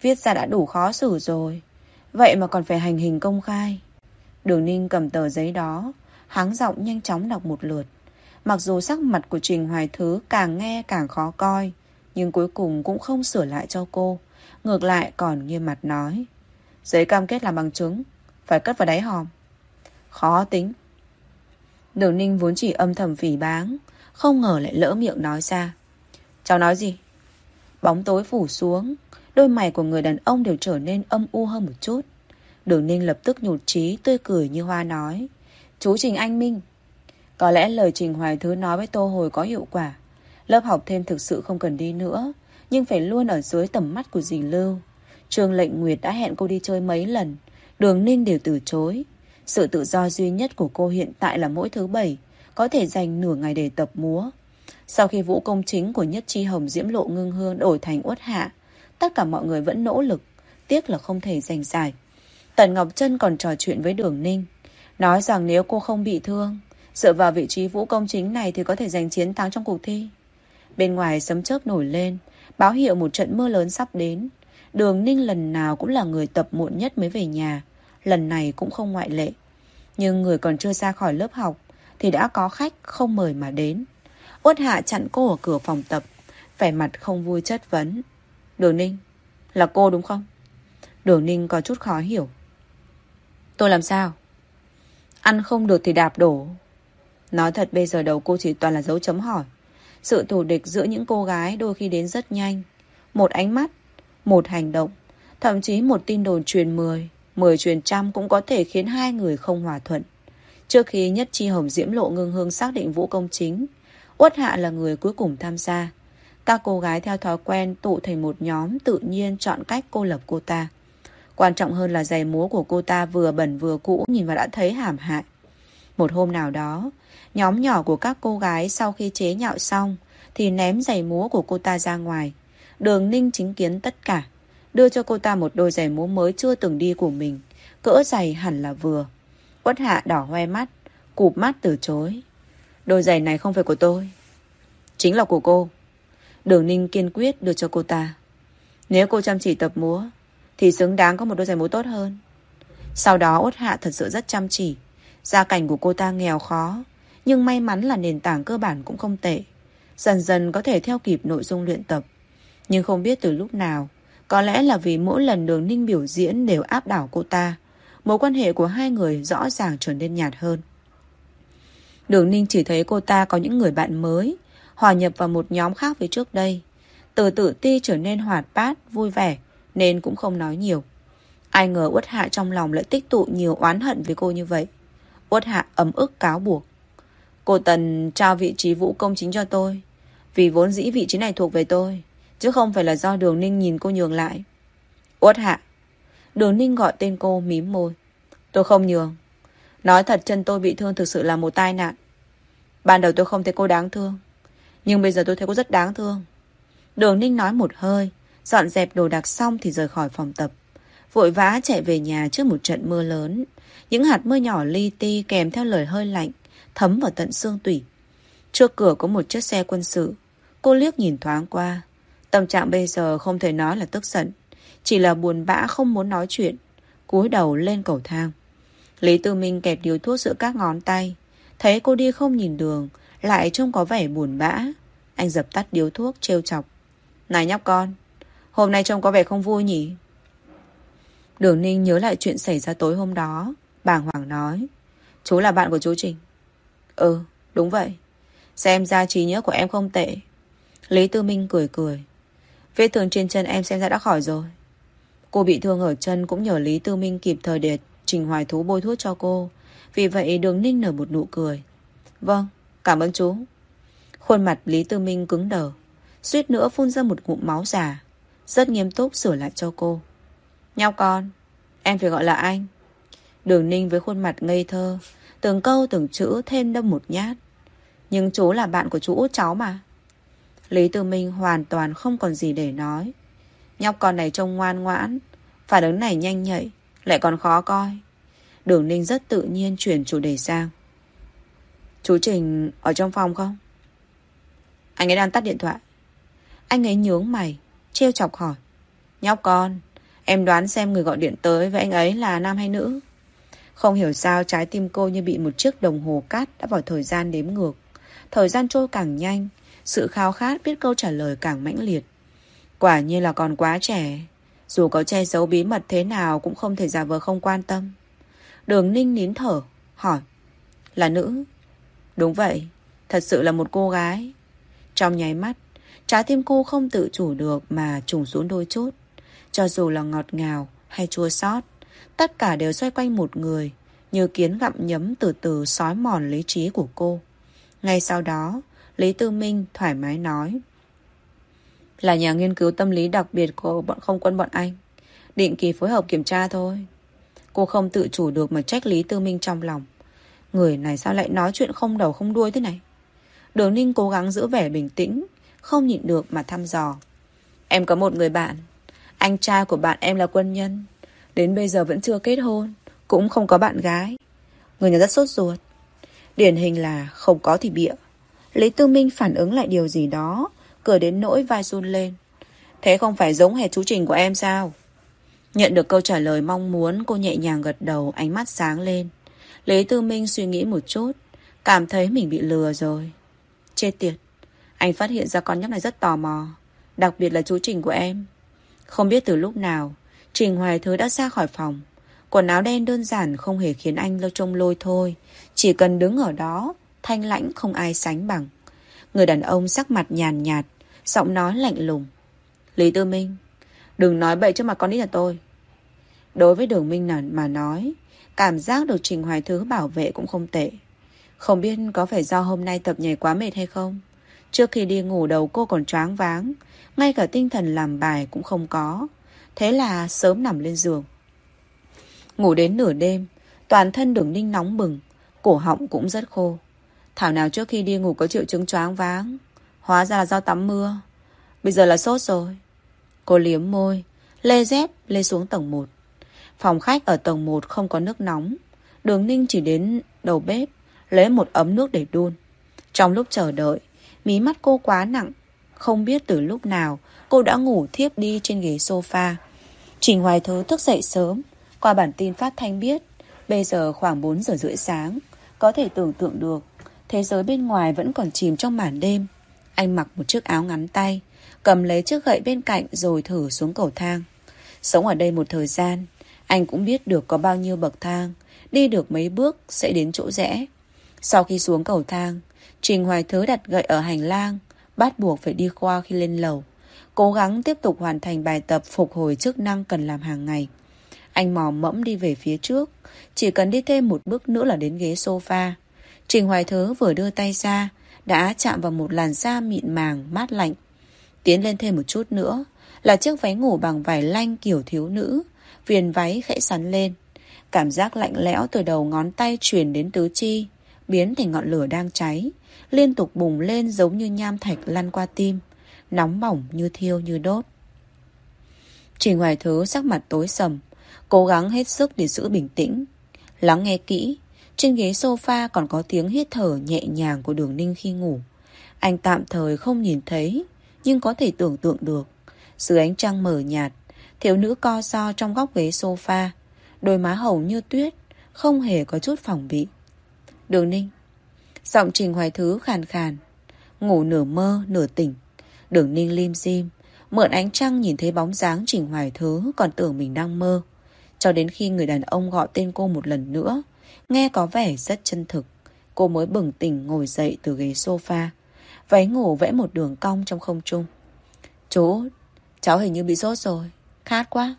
Viết ra đã đủ khó xử rồi. Vậy mà còn phải hành hình công khai. Đường Ninh cầm tờ giấy đó, háng giọng nhanh chóng đọc một lượt. Mặc dù sắc mặt của Trình Hoài Thứ càng nghe càng khó coi, nhưng cuối cùng cũng không sửa lại cho cô. Ngược lại còn nghiêm mặt nói. Giấy cam kết làm bằng chứng, phải cất vào đáy hòm. Khó tính. Đường Ninh vốn chỉ âm thầm phỉ báng, không ngờ lại lỡ miệng nói ra. Cháu nói gì? Bóng tối phủ xuống, đôi mày của người đàn ông đều trở nên âm u hơn một chút. Đường Ninh lập tức nhụt chí tươi cười như hoa nói. Chú Trình Anh Minh. Có lẽ lời Trình Hoài Thứ nói với Tô Hồi có hiệu quả. Lớp học thêm thực sự không cần đi nữa, nhưng phải luôn ở dưới tầm mắt của dì Lưu. Trương Lệnh Nguyệt đã hẹn cô đi chơi mấy lần, Đường Ninh đều từ chối. Sự tự do duy nhất của cô hiện tại là mỗi thứ bảy, có thể dành nửa ngày để tập múa. Sau khi vũ công chính của Nhất Chi Hồng Diễm Lộ Ngưng Hương đổi thành uất hạ, tất cả mọi người vẫn nỗ lực, tiếc là không thể giành giải. Tần Ngọc Trân còn trò chuyện với Đường Ninh, nói rằng nếu cô không bị thương, dựa vào vị trí vũ công chính này thì có thể giành chiến thắng trong cuộc thi. Bên ngoài sấm chớp nổi lên, báo hiệu một trận mưa lớn sắp đến. Đường Ninh lần nào cũng là người tập muộn nhất mới về nhà, lần này cũng không ngoại lệ. Nhưng người còn chưa ra khỏi lớp học thì đã có khách không mời mà đến. Uất Hạ chặn cô ở cửa phòng tập, vẻ mặt không vui chất vấn. Đường Ninh, là cô đúng không? Đường Ninh có chút khó hiểu. Tôi làm sao? Ăn không được thì đạp đổ. Nói thật bây giờ đầu cô chỉ toàn là dấu chấm hỏi. Sự thù địch giữa những cô gái đôi khi đến rất nhanh. Một ánh mắt, một hành động, thậm chí một tin đồn truyền 10, 10 truyền trăm cũng có thể khiến hai người không hòa thuận. Trước khi nhất chi hồng diễm lộ ngưng hương xác định vũ công chính, Uất Hạ là người cuối cùng tham gia. Các cô gái theo thói quen tụ thành một nhóm tự nhiên chọn cách cô lập cô ta. Quan trọng hơn là giày múa của cô ta vừa bẩn vừa cũ nhìn vào đã thấy hàm hại. Một hôm nào đó, nhóm nhỏ của các cô gái sau khi chế nhạo xong thì ném giày múa của cô ta ra ngoài. Đường Ninh chứng kiến tất cả, đưa cho cô ta một đôi giày múa mới chưa từng đi của mình. Cỡ giày hẳn là vừa. Quất hạ đỏ hoe mắt, cụp mắt từ chối. Đôi giày này không phải của tôi. Chính là của cô. Đường Ninh kiên quyết đưa cho cô ta. Nếu cô chăm chỉ tập múa, thì xứng đáng có một đôi giày múa tốt hơn. Sau đó Út Hạ thật sự rất chăm chỉ. Gia cảnh của cô ta nghèo khó, nhưng may mắn là nền tảng cơ bản cũng không tệ. Dần dần có thể theo kịp nội dung luyện tập. Nhưng không biết từ lúc nào, có lẽ là vì mỗi lần đường ninh biểu diễn đều áp đảo cô ta. Mối quan hệ của hai người rõ ràng trở nên nhạt hơn. Đường ninh chỉ thấy cô ta có những người bạn mới, hòa nhập vào một nhóm khác với trước đây. Từ tự ti trở nên hoạt bát, vui vẻ, nên cũng không nói nhiều. Ai ngờ Uất Hạ trong lòng lại tích tụ nhiều oán hận với cô như vậy. Uất Hạ ấm ức cáo buộc. Cô Tần trao vị trí vũ công chính cho tôi. Vì vốn dĩ vị trí này thuộc về tôi. Chứ không phải là do Đường Ninh nhìn cô nhường lại. Uất Hạ. Đường Ninh gọi tên cô mím môi. Tôi không nhường. Nói thật chân tôi bị thương thực sự là một tai nạn. Ban đầu tôi không thấy cô đáng thương. Nhưng bây giờ tôi thấy cô rất đáng thương. Đường Ninh nói một hơi. Dọn dẹp đồ đạc xong thì rời khỏi phòng tập. Vội vã chạy về nhà trước một trận mưa lớn. Những hạt mưa nhỏ li ti kèm theo lời hơi lạnh, thấm vào tận xương tủy. Trước cửa có một chiếc xe quân sự. Cô liếc nhìn thoáng qua. Tâm trạng bây giờ không thể nói là tức giận. Chỉ là buồn bã không muốn nói chuyện. cúi đầu lên cầu thang. Lý Tư Minh kẹp điếu thuốc giữa các ngón tay. Thấy cô đi không nhìn đường, lại trông có vẻ buồn bã. Anh dập tắt điếu thuốc trêu chọc. Này nhóc con, hôm nay trông có vẻ không vui nhỉ? Đường Ninh nhớ lại chuyện xảy ra tối hôm đó. Bàng Hoàng nói. Chú là bạn của chú Trình. Ừ, đúng vậy. Xem ra trí nhớ của em không tệ. Lý Tư Minh cười cười. Vết thương trên chân em xem ra đã khỏi rồi. Cô bị thương ở chân cũng nhờ Lý Tư Minh kịp thời để Trình Hoài Thú bôi thuốc cho cô. Vì vậy đường ninh nở một nụ cười. Vâng, cảm ơn chú. Khuôn mặt Lý Tư Minh cứng đờ. Suýt nữa phun ra một ngụm máu giả. Rất nghiêm túc sửa lại cho cô. Nhau con, em phải gọi là anh. Đường ninh với khuôn mặt ngây thơ. Từng câu từng chữ thêm đâm một nhát. Nhưng chú là bạn của chú út cháu mà. Lý Tư Minh hoàn toàn không còn gì để nói. Nhóc con này trông ngoan ngoãn, phản ứng này nhanh nhạy, lại còn khó coi. Đường Ninh rất tự nhiên chuyển chủ đề sang. Chú Trình ở trong phòng không? Anh ấy đang tắt điện thoại. Anh ấy nhướng mày, trêu chọc hỏi. Nhóc con, em đoán xem người gọi điện tới với anh ấy là nam hay nữ? Không hiểu sao trái tim cô như bị một chiếc đồng hồ cát đã vào thời gian đếm ngược. Thời gian trôi càng nhanh, sự khao khát biết câu trả lời càng mãnh liệt. Quả nhiên là còn quá trẻ. Dù có che giấu bí mật thế nào cũng không thể giả vờ không quan tâm. Đường ninh nín thở, hỏi. Là nữ? Đúng vậy, thật sự là một cô gái. Trong nháy mắt, trái tim cô không tự chủ được mà trùng xuống đôi chút. Cho dù là ngọt ngào hay chua xót tất cả đều xoay quanh một người, như kiến gặm nhấm từ từ sói mòn lý trí của cô. Ngay sau đó, Lý Tư Minh thoải mái nói. Là nhà nghiên cứu tâm lý đặc biệt của bọn không quân bọn anh. Định kỳ phối hợp kiểm tra thôi. Cô không tự chủ được mà trách Lý Tư Minh trong lòng. Người này sao lại nói chuyện không đầu không đuôi thế này? Đường Ninh cố gắng giữ vẻ bình tĩnh, không nhịn được mà thăm dò. Em có một người bạn. Anh trai của bạn em là quân nhân. Đến bây giờ vẫn chưa kết hôn, cũng không có bạn gái. Người nhà rất sốt ruột. Điển hình là không có thì bịa. Lý Tư Minh phản ứng lại điều gì đó, cười đến nỗi vai run lên. Thế không phải giống hệt chú Trình của em sao? Nhận được câu trả lời mong muốn, cô nhẹ nhàng gật đầu, ánh mắt sáng lên. Lý Tư Minh suy nghĩ một chút, cảm thấy mình bị lừa rồi. Chết tiệt, anh phát hiện ra con nhóc này rất tò mò, đặc biệt là chú Trình của em. Không biết từ lúc nào, Trình Hoài Thứ đã ra khỏi phòng. Quần áo đen đơn giản không hề khiến anh lâu trông lôi thôi, chỉ cần đứng ở đó, thanh lãnh không ai sánh bằng. Người đàn ông sắc mặt nhàn nhạt, giọng nói lạnh lùng. Lý Tư Minh, đừng nói bậy trước mặt con ít là tôi. Đối với đường Minh nản mà nói, cảm giác được Trình Hoài Thứ bảo vệ cũng không tệ. Không biết có phải do hôm nay tập nhảy quá mệt hay không? Trước khi đi ngủ đầu cô còn choáng váng, ngay cả tinh thần làm bài cũng không có. Thế là sớm nằm lên giường. Ngủ đến nửa đêm, toàn thân đường ninh nóng bừng, cổ họng cũng rất khô. Thảo nào trước khi đi ngủ có triệu chứng choáng váng. Hóa ra là do tắm mưa. Bây giờ là sốt rồi. Cô liếm môi, lê dép lê xuống tầng 1. Phòng khách ở tầng 1 không có nước nóng. Đường ninh chỉ đến đầu bếp, lấy một ấm nước để đun. Trong lúc chờ đợi, mí mắt cô quá nặng. Không biết từ lúc nào cô đã ngủ thiếp đi trên ghế sofa. Trình Hoài Thứ thức dậy sớm. Qua bản tin phát thanh biết, bây giờ khoảng 4 giờ rưỡi sáng. Có thể tưởng tượng được Thế giới bên ngoài vẫn còn chìm trong màn đêm Anh mặc một chiếc áo ngắn tay Cầm lấy chiếc gậy bên cạnh rồi thử xuống cầu thang Sống ở đây một thời gian Anh cũng biết được có bao nhiêu bậc thang Đi được mấy bước sẽ đến chỗ rẽ Sau khi xuống cầu thang Trình Hoài Thứ đặt gậy ở hành lang Bắt buộc phải đi qua khi lên lầu Cố gắng tiếp tục hoàn thành bài tập Phục hồi chức năng cần làm hàng ngày Anh mò mẫm đi về phía trước Chỉ cần đi thêm một bước nữa là đến ghế sofa Trình Hoài Thứ vừa đưa tay ra, đã chạm vào một làn da mịn màng, mát lạnh. Tiến lên thêm một chút nữa, là chiếc váy ngủ bằng vải lanh kiểu thiếu nữ, viền váy khẽ sắn lên. Cảm giác lạnh lẽo từ đầu ngón tay truyền đến tứ chi, biến thành ngọn lửa đang cháy, liên tục bùng lên giống như nham thạch lăn qua tim, nóng bỏng như thiêu như đốt. Trình Hoài Thứ sắc mặt tối sầm, cố gắng hết sức để giữ bình tĩnh. Lắng nghe kỹ, trên ghế sofa còn có tiếng hít thở nhẹ nhàng của đường ninh khi ngủ. Anh tạm thời không nhìn thấy, nhưng có thể tưởng tượng được. Dưới ánh trăng mờ nhạt, thiếu nữ co so trong góc ghế sofa. Đôi má hồng như tuyết, không hề có chút phòng bị. Đường ninh. Giọng trình hoài thứ khàn khàn. Ngủ nửa mơ, nửa tỉnh. Đường ninh lim dim. Mượn ánh trăng nhìn thấy bóng dáng trình hoài thứ còn tưởng mình đang mơ. Cho đến khi người đàn ông gọi tên cô một lần nữa, nghe có vẻ rất chân thực, cô mới bừng tỉnh ngồi dậy từ ghế sofa. Váy ngủ vẽ một đường cong trong không trung. Chú, cháu hình như bị sốt rồi, khát quá.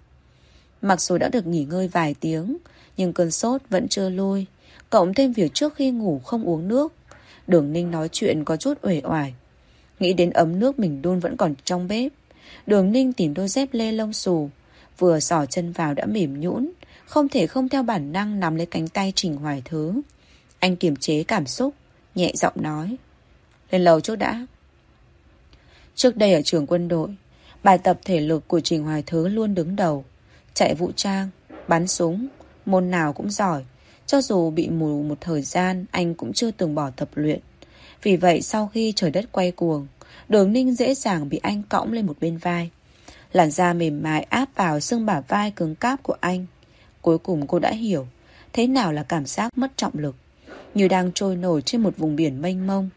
Mặc dù đã được nghỉ ngơi vài tiếng, nhưng cơn sốt vẫn chưa lui. Cộng thêm việc trước khi ngủ không uống nước. Đường Ninh nói chuyện có chút uể oải. Nghĩ đến ấm nước mình đun vẫn còn trong bếp. Đường Ninh tìm đôi dép lê lông xù. Vừa sỏ chân vào đã mềm nhũn Không thể không theo bản năng nắm lấy cánh tay Trình Hoài Thứ. Anh kiềm chế cảm xúc, nhẹ giọng nói. Lên lầu trước đã. Trước đây ở trường quân đội, bài tập thể lực của Trình Hoài Thứ luôn đứng đầu. Chạy vũ trang, bắn súng, môn nào cũng giỏi. Cho dù bị mù một thời gian, anh cũng chưa từng bỏ tập luyện. Vì vậy sau khi trời đất quay cuồng, đường ninh dễ dàng bị anh cõng lên một bên vai. Làn da mềm mại áp vào xương bả vai cứng cáp của anh. Cuối cùng cô đã hiểu thế nào là cảm giác mất trọng lực. Như đang trôi nổi trên một vùng biển mênh mông.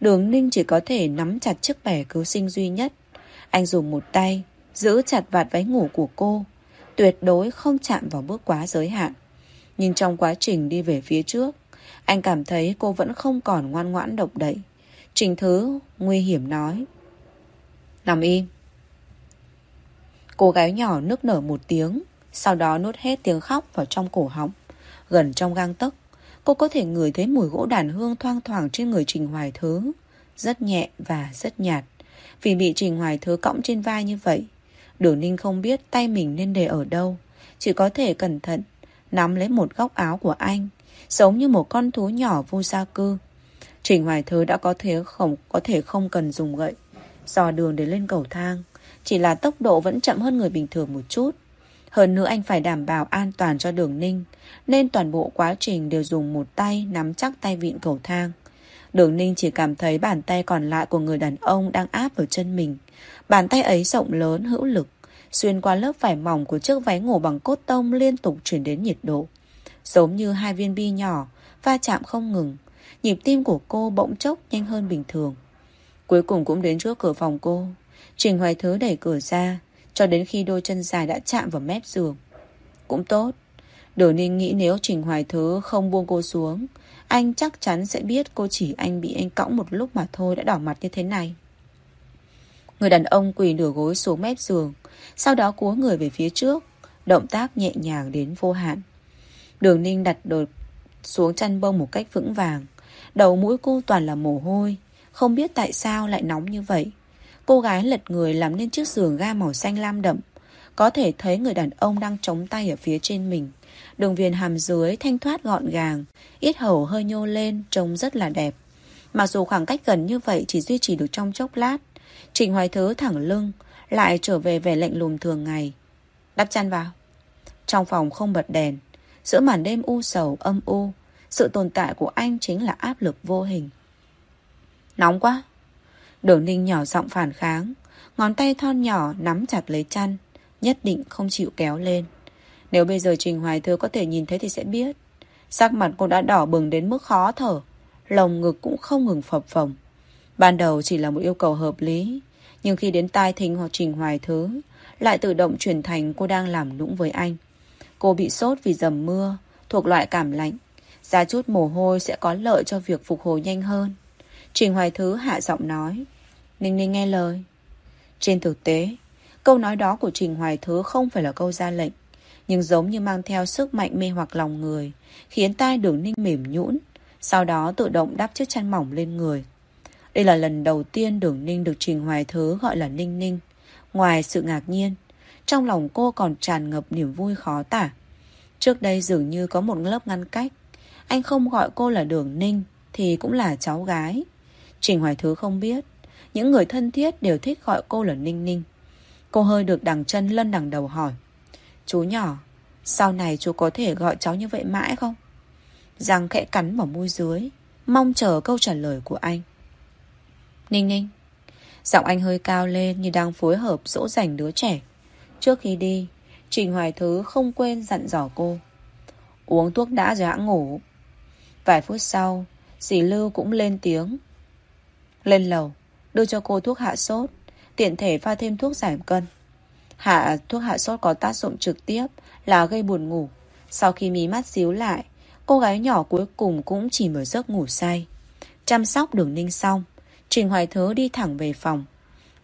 Đường ninh chỉ có thể nắm chặt chiếc bẻ cứu sinh duy nhất. Anh dùng một tay giữ chặt vạt váy ngủ của cô. Tuyệt đối không chạm vào bước quá giới hạn. Nhưng trong quá trình đi về phía trước, anh cảm thấy cô vẫn không còn ngoan ngoãn độc đậy. Trình Thứ nguy hiểm nói. Nằm im. Cô gái nhỏ nức nở một tiếng, sau đó nuốt hết tiếng khóc vào trong cổ họng. Gần trong gang tấc, cô có thể ngửi thấy mùi gỗ đàn hương thoang thoảng trên người Trình Hoài Thứ. Rất nhẹ và rất nhạt. Vì bị Trình Hoài Thứ cõng trên vai như vậy, Đường Ninh không biết tay mình nên để ở đâu. Chỉ có thể cẩn thận nắm lấy một góc áo của anh, giống như một con thú nhỏ vô gia cư. Trình Hoài Thứ đã có thể không có thể không cần dùng gậy, dò đường để lên cầu thang. Chỉ là tốc độ vẫn chậm hơn người bình thường một chút. Hơn nữa anh phải đảm bảo an toàn cho đường ninh, nên toàn bộ quá trình đều dùng một tay nắm chắc tay vịn cầu thang. Đường ninh chỉ cảm thấy bàn tay còn lại của người đàn ông đang áp vào chân mình. Bàn tay ấy rộng lớn, hữu lực, xuyên qua lớp vải mỏng của chiếc váy ngủ bằng cốt tông liên tục chuyển đến nhiệt độ. Giống như hai viên bi nhỏ, va chạm không ngừng. Nhịp tim của cô bỗng chốc nhanh hơn bình thường. Cuối cùng cũng đến trước cửa phòng cô. Trình Hoài Thứ đẩy cửa ra, cho đến khi đôi chân dài đã chạm vào mép giường. Cũng tốt. Đồ Ninh nghĩ nếu Trình Hoài Thứ không buông cô xuống, anh chắc chắn sẽ biết cô chỉ anh bị anh cõng một lúc mà thôi đã đỏ mặt như thế này. Người đàn ông quỳ nửa gối xuống mép giường, sau đó cúa người về phía trước, động tác nhẹ nhàng đến vô hạn. Đường Ninh đặt đột xuống chăn bông một cách vững vàng. Đầu mũi cô toàn là mồ hôi, không biết tại sao lại nóng như vậy. Cô gái lật người làm nên chiếc giường ga màu xanh lam đậm. Có thể thấy người đàn ông đang chống tay ở phía trên mình. Đường viền hàm dưới thanh thoát gọn gàng, ít hầu hơi nhô lên, trông rất là đẹp. Mặc dù khoảng cách gần như vậy chỉ duy trì được trong chốc lát, trình Hoài Thứ thẳng lưng, lại trở về vẻ lạnh lùng thường ngày. Đắp chăn vào. Trong phòng không bật đèn, giữa màn đêm u sầu âm u, sự tồn tại của anh chính là áp lực vô hình. Nóng quá. Đường ninh nhỏ giọng phản kháng, ngón tay thon nhỏ nắm chặt lấy chăn, nhất định không chịu kéo lên. Nếu bây giờ Trình Hoài Thư có thể nhìn thấy thì sẽ biết. Sắc mặt cô đã đỏ bừng đến mức khó thở, lồng ngực cũng không ngừng phập phồng. Ban đầu chỉ là một yêu cầu hợp lý, nhưng khi đến tai thính hoặc Trình Hoài Thứ, lại tự động chuyển thành cô đang làm nũng với anh. Cô bị sốt vì dầm mưa, thuộc loại cảm lạnh. Ra chút mồ hôi sẽ có lợi cho việc phục hồi nhanh hơn. Trình Hoài Thứ hạ giọng nói. Ninh Ninh nghe lời. Trên thực tế, câu nói đó của Trình Hoài Thứ không phải là câu ra lệnh, nhưng giống như mang theo sức mạnh mê hoặc lòng người, khiến tai đường Ninh mềm nhũn, sau đó tự động đắp chiếc chăn mỏng lên người. Đây là lần đầu tiên đường Ninh được Trình Hoài Thứ gọi là Ninh Ninh. Ngoài sự ngạc nhiên, trong lòng cô còn tràn ngập niềm vui khó tả. Trước đây dường như có một lớp ngăn cách. Anh không gọi cô là đường Ninh thì cũng là cháu gái. Trình Hoài Thứ không biết. Những người thân thiết đều thích gọi cô là Ninh Ninh. Cô hơi được đằng chân lân đằng đầu hỏi. Chú nhỏ, sau này chú có thể gọi cháu như vậy mãi không? Răng khẽ cắn vào môi dưới, mong chờ câu trả lời của anh. Ninh Ninh. Giọng anh hơi cao lên như đang phối hợp dỗ dành đứa trẻ. Trước khi đi, Trình Hoài Thứ không quên dặn dò cô. Uống thuốc đã rồi hãng ngủ. Vài phút sau, dì Lưu cũng lên tiếng. Lên lầu, đưa cho cô thuốc hạ sốt, tiện thể pha thêm thuốc giảm cân. Hạ thuốc hạ sốt có tác dụng trực tiếp là gây buồn ngủ. Sau khi mí mắt xíu lại, cô gái nhỏ cuối cùng cũng chỉ mở giấc ngủ say. Chăm sóc đường ninh xong, Trình Hoài Thứ đi thẳng về phòng.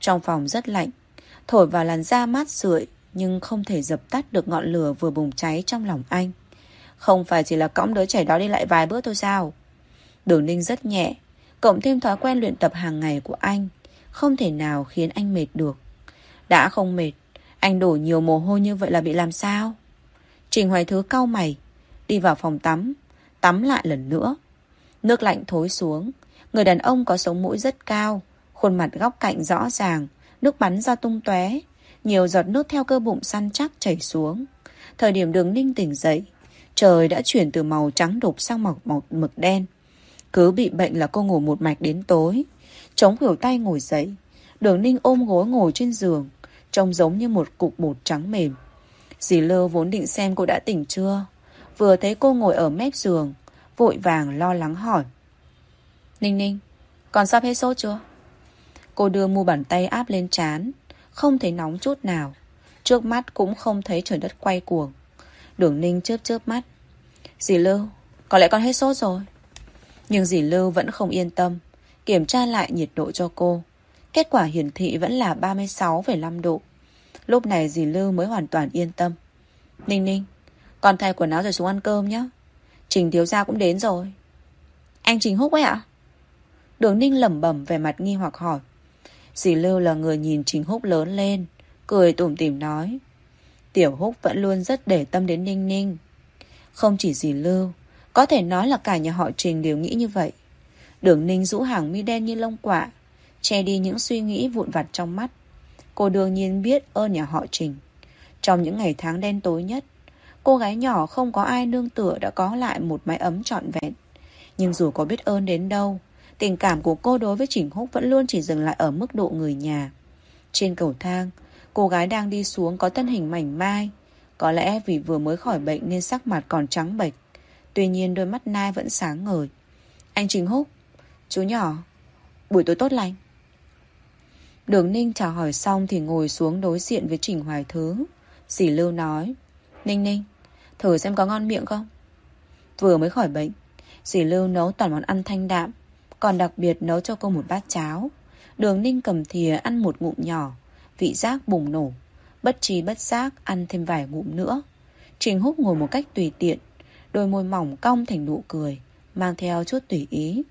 Trong phòng rất lạnh, thổi vào làn da mát rượi nhưng không thể dập tắt được ngọn lửa vừa bùng cháy trong lòng anh. Không phải chỉ là cõng đứa trẻ đó đi lại vài bước thôi sao? Đường ninh rất nhẹ, cộng thêm thói quen luyện tập hàng ngày của anh, không thể nào khiến anh mệt được. Đã không mệt, anh đổ nhiều mồ hôi như vậy là bị làm sao? Trình Hoài Thứ cau mày, đi vào phòng tắm, tắm lại lần nữa. Nước lạnh thối xuống, người đàn ông có sống mũi rất cao, khuôn mặt góc cạnh rõ ràng, nước bắn ra tung tóe, nhiều giọt nước theo cơ bụng săn chắc chảy xuống. Thời điểm đường ninh tỉnh dậy, trời đã chuyển từ màu trắng đục sang màu, màu mực đen. Cứ bị bệnh là cô ngủ một mạch đến tối. Chống khuỷu tay ngồi dậy, đường ninh ôm gối ngồi trên giường, trông giống như một cục bột trắng mềm. Dì Lơ vốn định xem cô đã tỉnh chưa. Vừa thấy cô ngồi ở mép giường, vội vàng lo lắng hỏi. Ninh ninh, còn sắp hết sốt chưa? Cô đưa mu bàn tay áp lên chán, không thấy nóng chút nào. Trước mắt cũng không thấy trời đất quay cuồng. Đường ninh chớp chớp mắt. Dì Lưu, có lẽ con hết sốt rồi. Nhưng dì Lưu vẫn không yên tâm. Kiểm tra lại nhiệt độ cho cô. Kết quả hiển thị vẫn là 36,5 độ. Lúc này dì Lưu mới hoàn toàn yên tâm. Ninh ninh, con thay quần áo rồi xuống ăn cơm nhé. Trình thiếu gia cũng đến rồi. Anh Trình Húc ấy ạ? Đường ninh lẩm bẩm về mặt nghi hoặc hỏi. Dì Lưu là người nhìn Trình Húc lớn lên, cười tủm tỉm nói. Tiểu Húc vẫn luôn rất để tâm đến Ninh Ninh. Không chỉ dì Lưu, có thể nói là cả nhà họ Trình đều nghĩ như vậy. Đường Ninh rũ hàng mi đen như lông quạ, che đi những suy nghĩ vụn vặt trong mắt. Cô đương nhiên biết ơn nhà họ Trình. Trong những ngày tháng đen tối nhất, cô gái nhỏ không có ai nương tựa đã có lại một mái ấm trọn vẹn. Nhưng dù có biết ơn đến đâu, Tình cảm của cô đối với Trình Húc vẫn luôn chỉ dừng lại ở mức độ người nhà. Trên cầu thang, cô gái đang đi xuống có thân hình mảnh mai. Có lẽ vì vừa mới khỏi bệnh nên sắc mặt còn trắng bệch. Tuy nhiên đôi mắt Nai vẫn sáng ngời. Anh Trình Húc, chú nhỏ, buổi tối tốt lành. Đường Ninh chào hỏi xong thì ngồi xuống đối diện với Trình Hoài Thứ. Dì Lưu nói, Ninh Ninh, thử xem có ngon miệng không? Vừa mới khỏi bệnh, dì Lưu nấu toàn món ăn thanh đạm, còn đặc biệt nấu cho cô một bát cháo. Đường ninh cầm thìa ăn một ngụm nhỏ, vị giác bùng nổ. Bất trí bất giác ăn thêm vài ngụm nữa. Trình Húc ngồi một cách tùy tiện, đôi môi mỏng cong thành nụ cười, mang theo chút tùy ý.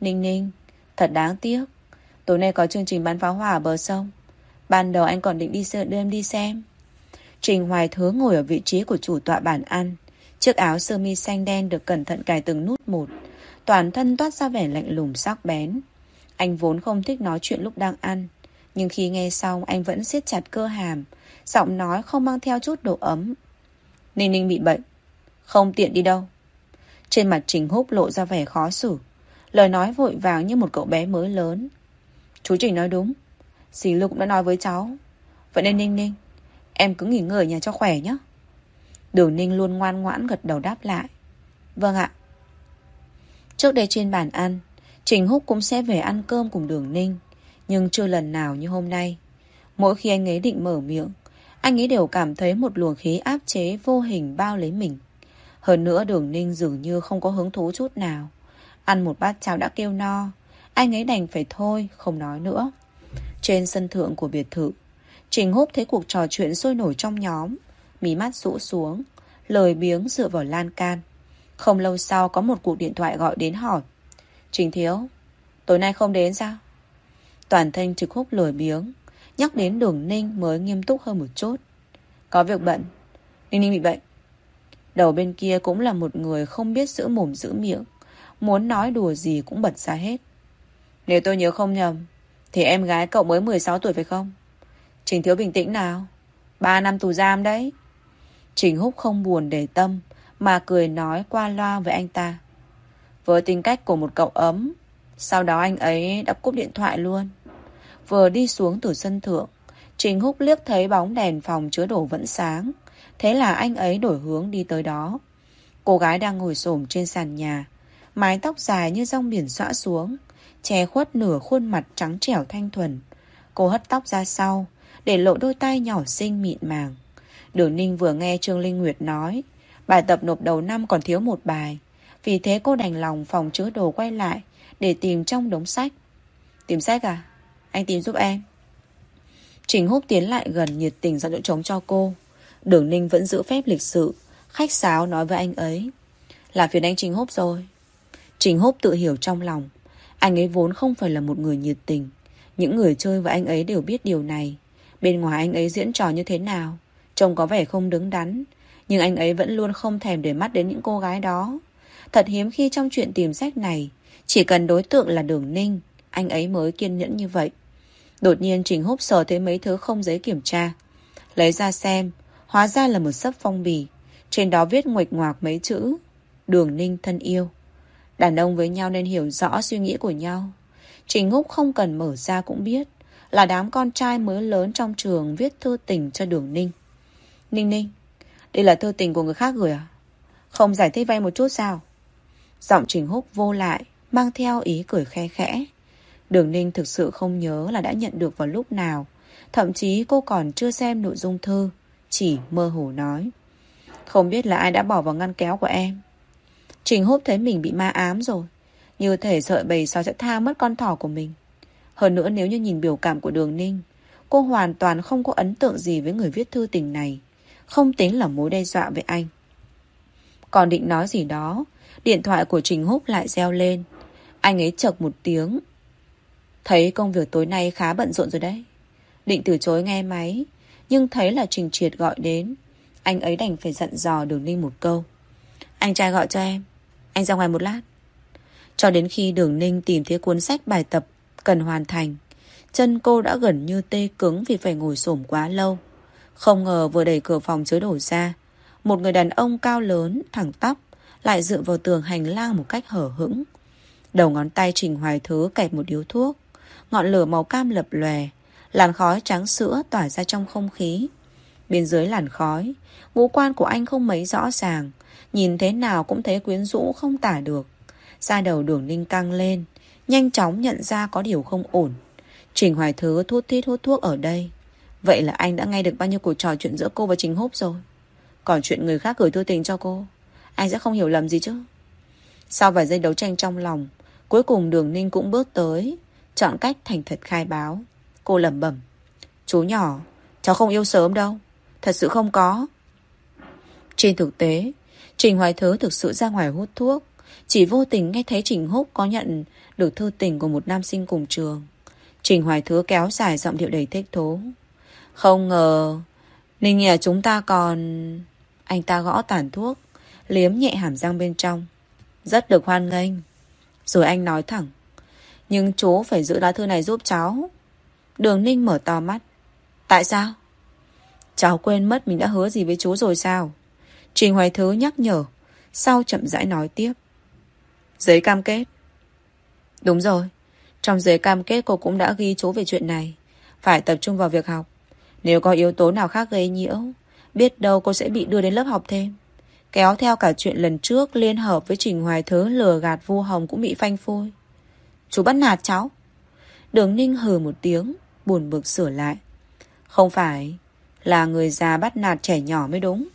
Ninh ninh, thật đáng tiếc. Tối nay có chương trình bắn pháo hoa ở bờ sông. Ban đầu anh còn định đi sợ đêm đi xem. Trình Hoài Thứ ngồi ở vị trí của chủ tọa bàn ăn. Chiếc áo sơ mi xanh đen được cẩn thận cài từng nút một. Toàn thân toát ra vẻ lạnh lùng, sắc bén. Anh vốn không thích nói chuyện lúc đang ăn, Nhưng khi nghe xong, anh vẫn siết chặt cơ hàm, Giọng nói không mang theo chút độ ấm. Ninh ninh bị bệnh, Không tiện đi đâu. Trên mặt Trình Húc lộ ra vẻ khó xử, Lời nói vội vàng như một cậu bé mới lớn. Chú Trình nói đúng, Dì Lưu cũng đã nói với cháu. Vậy nên Ninh Ninh, Em cứ nghỉ ngơi ở nhà cho khỏe nhé. Đường Ninh luôn ngoan ngoãn gật đầu đáp lại. Vâng ạ. Trước đây trên bàn ăn, Trình Húc cũng sẽ về ăn cơm cùng Đường Ninh, nhưng chưa lần nào như hôm nay. Mỗi khi anh ấy định mở miệng, anh ấy đều cảm thấy một luồng khí áp chế vô hình bao lấy mình. Hơn nữa Đường Ninh dường như không có hứng thú chút nào. Ăn một bát cháo đã kêu no, anh ấy đành phải thôi, không nói nữa. Trên sân thượng của biệt thự, Trình Húc thấy cuộc trò chuyện sôi nổi trong nhóm, mí mắt rũ xuống, lời biếng dựa vào lan can. Không lâu sau có một cuộc điện thoại gọi đến hỏi. Trình Thiếu, Tối nay không đến sao? Toàn thanh trực húc lười biếng, Nhắc đến đường Ninh mới nghiêm túc hơn một chút. Có việc bận. Ninh Ninh bị bệnh. Đầu bên kia cũng là một người không biết giữ mồm giữ miệng, Muốn nói đùa gì cũng bật ra hết. Nếu tôi nhớ không nhầm, Thì em gái cậu mới 16 tuổi phải không? Trình Thiếu bình tĩnh nào. 3 năm tù giam đấy. Trình Húc không buồn để tâm mà cười nói qua loa với anh ta. Với tính cách của một cậu ấm, sau đó anh ấy đã cúp điện thoại luôn. Vừa đi xuống từ sân thượng, Trình Húc liếc thấy bóng đèn phòng chứa đồ vẫn sáng. Thế là anh ấy đổi hướng đi tới đó. Cô gái đang ngồi xổm trên sàn nhà, mái tóc dài như rong biển xõa xuống, che khuất nửa khuôn mặt trắng trẻo thanh thuần. Cô hất tóc ra sau, để lộ đôi tay nhỏ xinh mịn màng. Đường Ninh vừa nghe Trương Linh Nguyệt nói, bài tập nộp đầu năm còn thiếu một bài. Vì thế cô đành lòng phòng chứa đồ quay lại để tìm trong đống sách. Tìm sách à? Anh tìm giúp em. Trình Húc tiến lại gần nhiệt tình ra chỗ trống cho cô. Đường Ninh vẫn giữ phép lịch sự, khách sáo nói với anh ấy. Là phiền anh Trình Húc rồi. Trình Húc tự hiểu trong lòng. Anh ấy vốn không phải là một người nhiệt tình. Những người chơi với anh ấy đều biết điều này. Bên ngoài anh ấy diễn trò như thế nào, trông có vẻ không đứng đắn. Nhưng anh ấy vẫn luôn không thèm để mắt đến những cô gái đó. Thật hiếm khi trong chuyện tìm sách này, chỉ cần đối tượng là đường ninh, anh ấy mới kiên nhẫn như vậy. Đột nhiên Trình Húc sờ thấy mấy thứ không giấy kiểm tra. Lấy ra xem, hóa ra là một sấp phong bì. Trên đó viết nguệch ngoạc mấy chữ. Đường ninh thân yêu. Đàn ông với nhau nên hiểu rõ suy nghĩ của nhau. Trình Húc không cần mở ra cũng biết là đám con trai mới lớn trong trường viết thư tình cho Đường Ninh. Ninh Ninh, đây là thư tình của người khác gửi à? Không giải thích vay một chút sao? Giọng Trình Húc vô lại, mang theo ý cười khe khẽ. Đường Ninh thực sự không nhớ là đã nhận được vào lúc nào. Thậm chí cô còn chưa xem nội dung thư, chỉ mơ hồ nói. Không biết là ai đã bỏ vào ngăn kéo của em. Trình Húc thấy mình bị ma ám rồi. Như thể sợi bầy sao sẽ tha mất con thỏ của mình. Hơn nữa nếu như nhìn biểu cảm của Đường Ninh, cô hoàn toàn không có ấn tượng gì với người viết thư tình này. Không tính là mối đe dọa với anh. Còn định nói gì đó, điện thoại của Trình Húc lại reo lên. Anh ấy chợt một tiếng. Thấy công việc tối nay khá bận rộn rồi đấy. Định từ chối nghe máy, nhưng thấy là Trình Triệt gọi đến. Anh ấy đành phải dặn dò Đường Ninh một câu. Anh trai gọi cho em. Anh ra ngoài một lát. Cho đến khi Đường Ninh tìm thấy cuốn sách bài tập cần hoàn thành, chân cô đã gần như tê cứng vì phải ngồi xổm quá lâu. Không ngờ vừa đẩy cửa phòng chứa đổ ra, một người đàn ông cao lớn, thẳng tóc lại dựa vào tường hành lang một cách hở hững. Đầu ngón tay Trình Hoài Thứ kẹp một điếu thuốc, ngọn lửa màu cam lập lòe, làn khói trắng sữa tỏa ra trong không khí. Bên dưới làn khói, ngũ quan của anh không mấy rõ ràng, nhìn thế nào cũng thấy quyến rũ không tả được. Da đầu đường ninh căng lên, nhanh chóng nhận ra có điều không ổn. Trình Hoài Thứ thút thít hút thuốc ở đây. Vậy là anh đã nghe được bao nhiêu cuộc trò chuyện giữa cô và Trình Húc rồi. Còn chuyện người khác gửi thư tình cho cô, anh sẽ không hiểu lầm gì chứ. Sau vài giây đấu tranh trong lòng, cuối cùng đường ninh cũng bước tới, chọn cách thành thật khai báo. Cô lẩm bẩm Chú nhỏ, cháu không yêu sớm đâu. Thật sự không có. Trên thực tế, Trình Hoài Thứ thực sự ra ngoài hút thuốc. Chỉ vô tình nghe thấy Trình Húc có nhận được thư tình của một nam sinh cùng trường. Trình Hoài Thứ kéo dài giọng điệu đầy thích thú. Không ngờ, Ninh nhà chúng ta còn... Anh ta gõ tàn thuốc, liếm nhẹ hàm răng bên trong. Rất được hoan nghênh. Rồi anh nói thẳng. Nhưng chú phải giữ lá thư này giúp cháu. Đường Ninh mở to mắt. Tại sao? Cháu quên mất mình đã hứa gì với chú rồi sao? Trình Hoài Thứ nhắc nhở. Sau chậm rãi nói tiếp. Giấy cam kết. Đúng rồi. Trong giấy cam kết cô cũng đã ghi chú về chuyện này. Phải tập trung vào việc học. Nếu có yếu tố nào khác gây nhiễu, biết đâu cô sẽ bị đưa đến lớp học thêm. Kéo theo cả chuyện lần trước liên hợp với Trình Hoài Thứ lừa gạt vu hồng cũng bị phanh phui. Chú bắt nạt cháu. Đường Ninh hừ một tiếng, buồn bực sửa lại. Không phải là người già bắt nạt trẻ nhỏ mới đúng.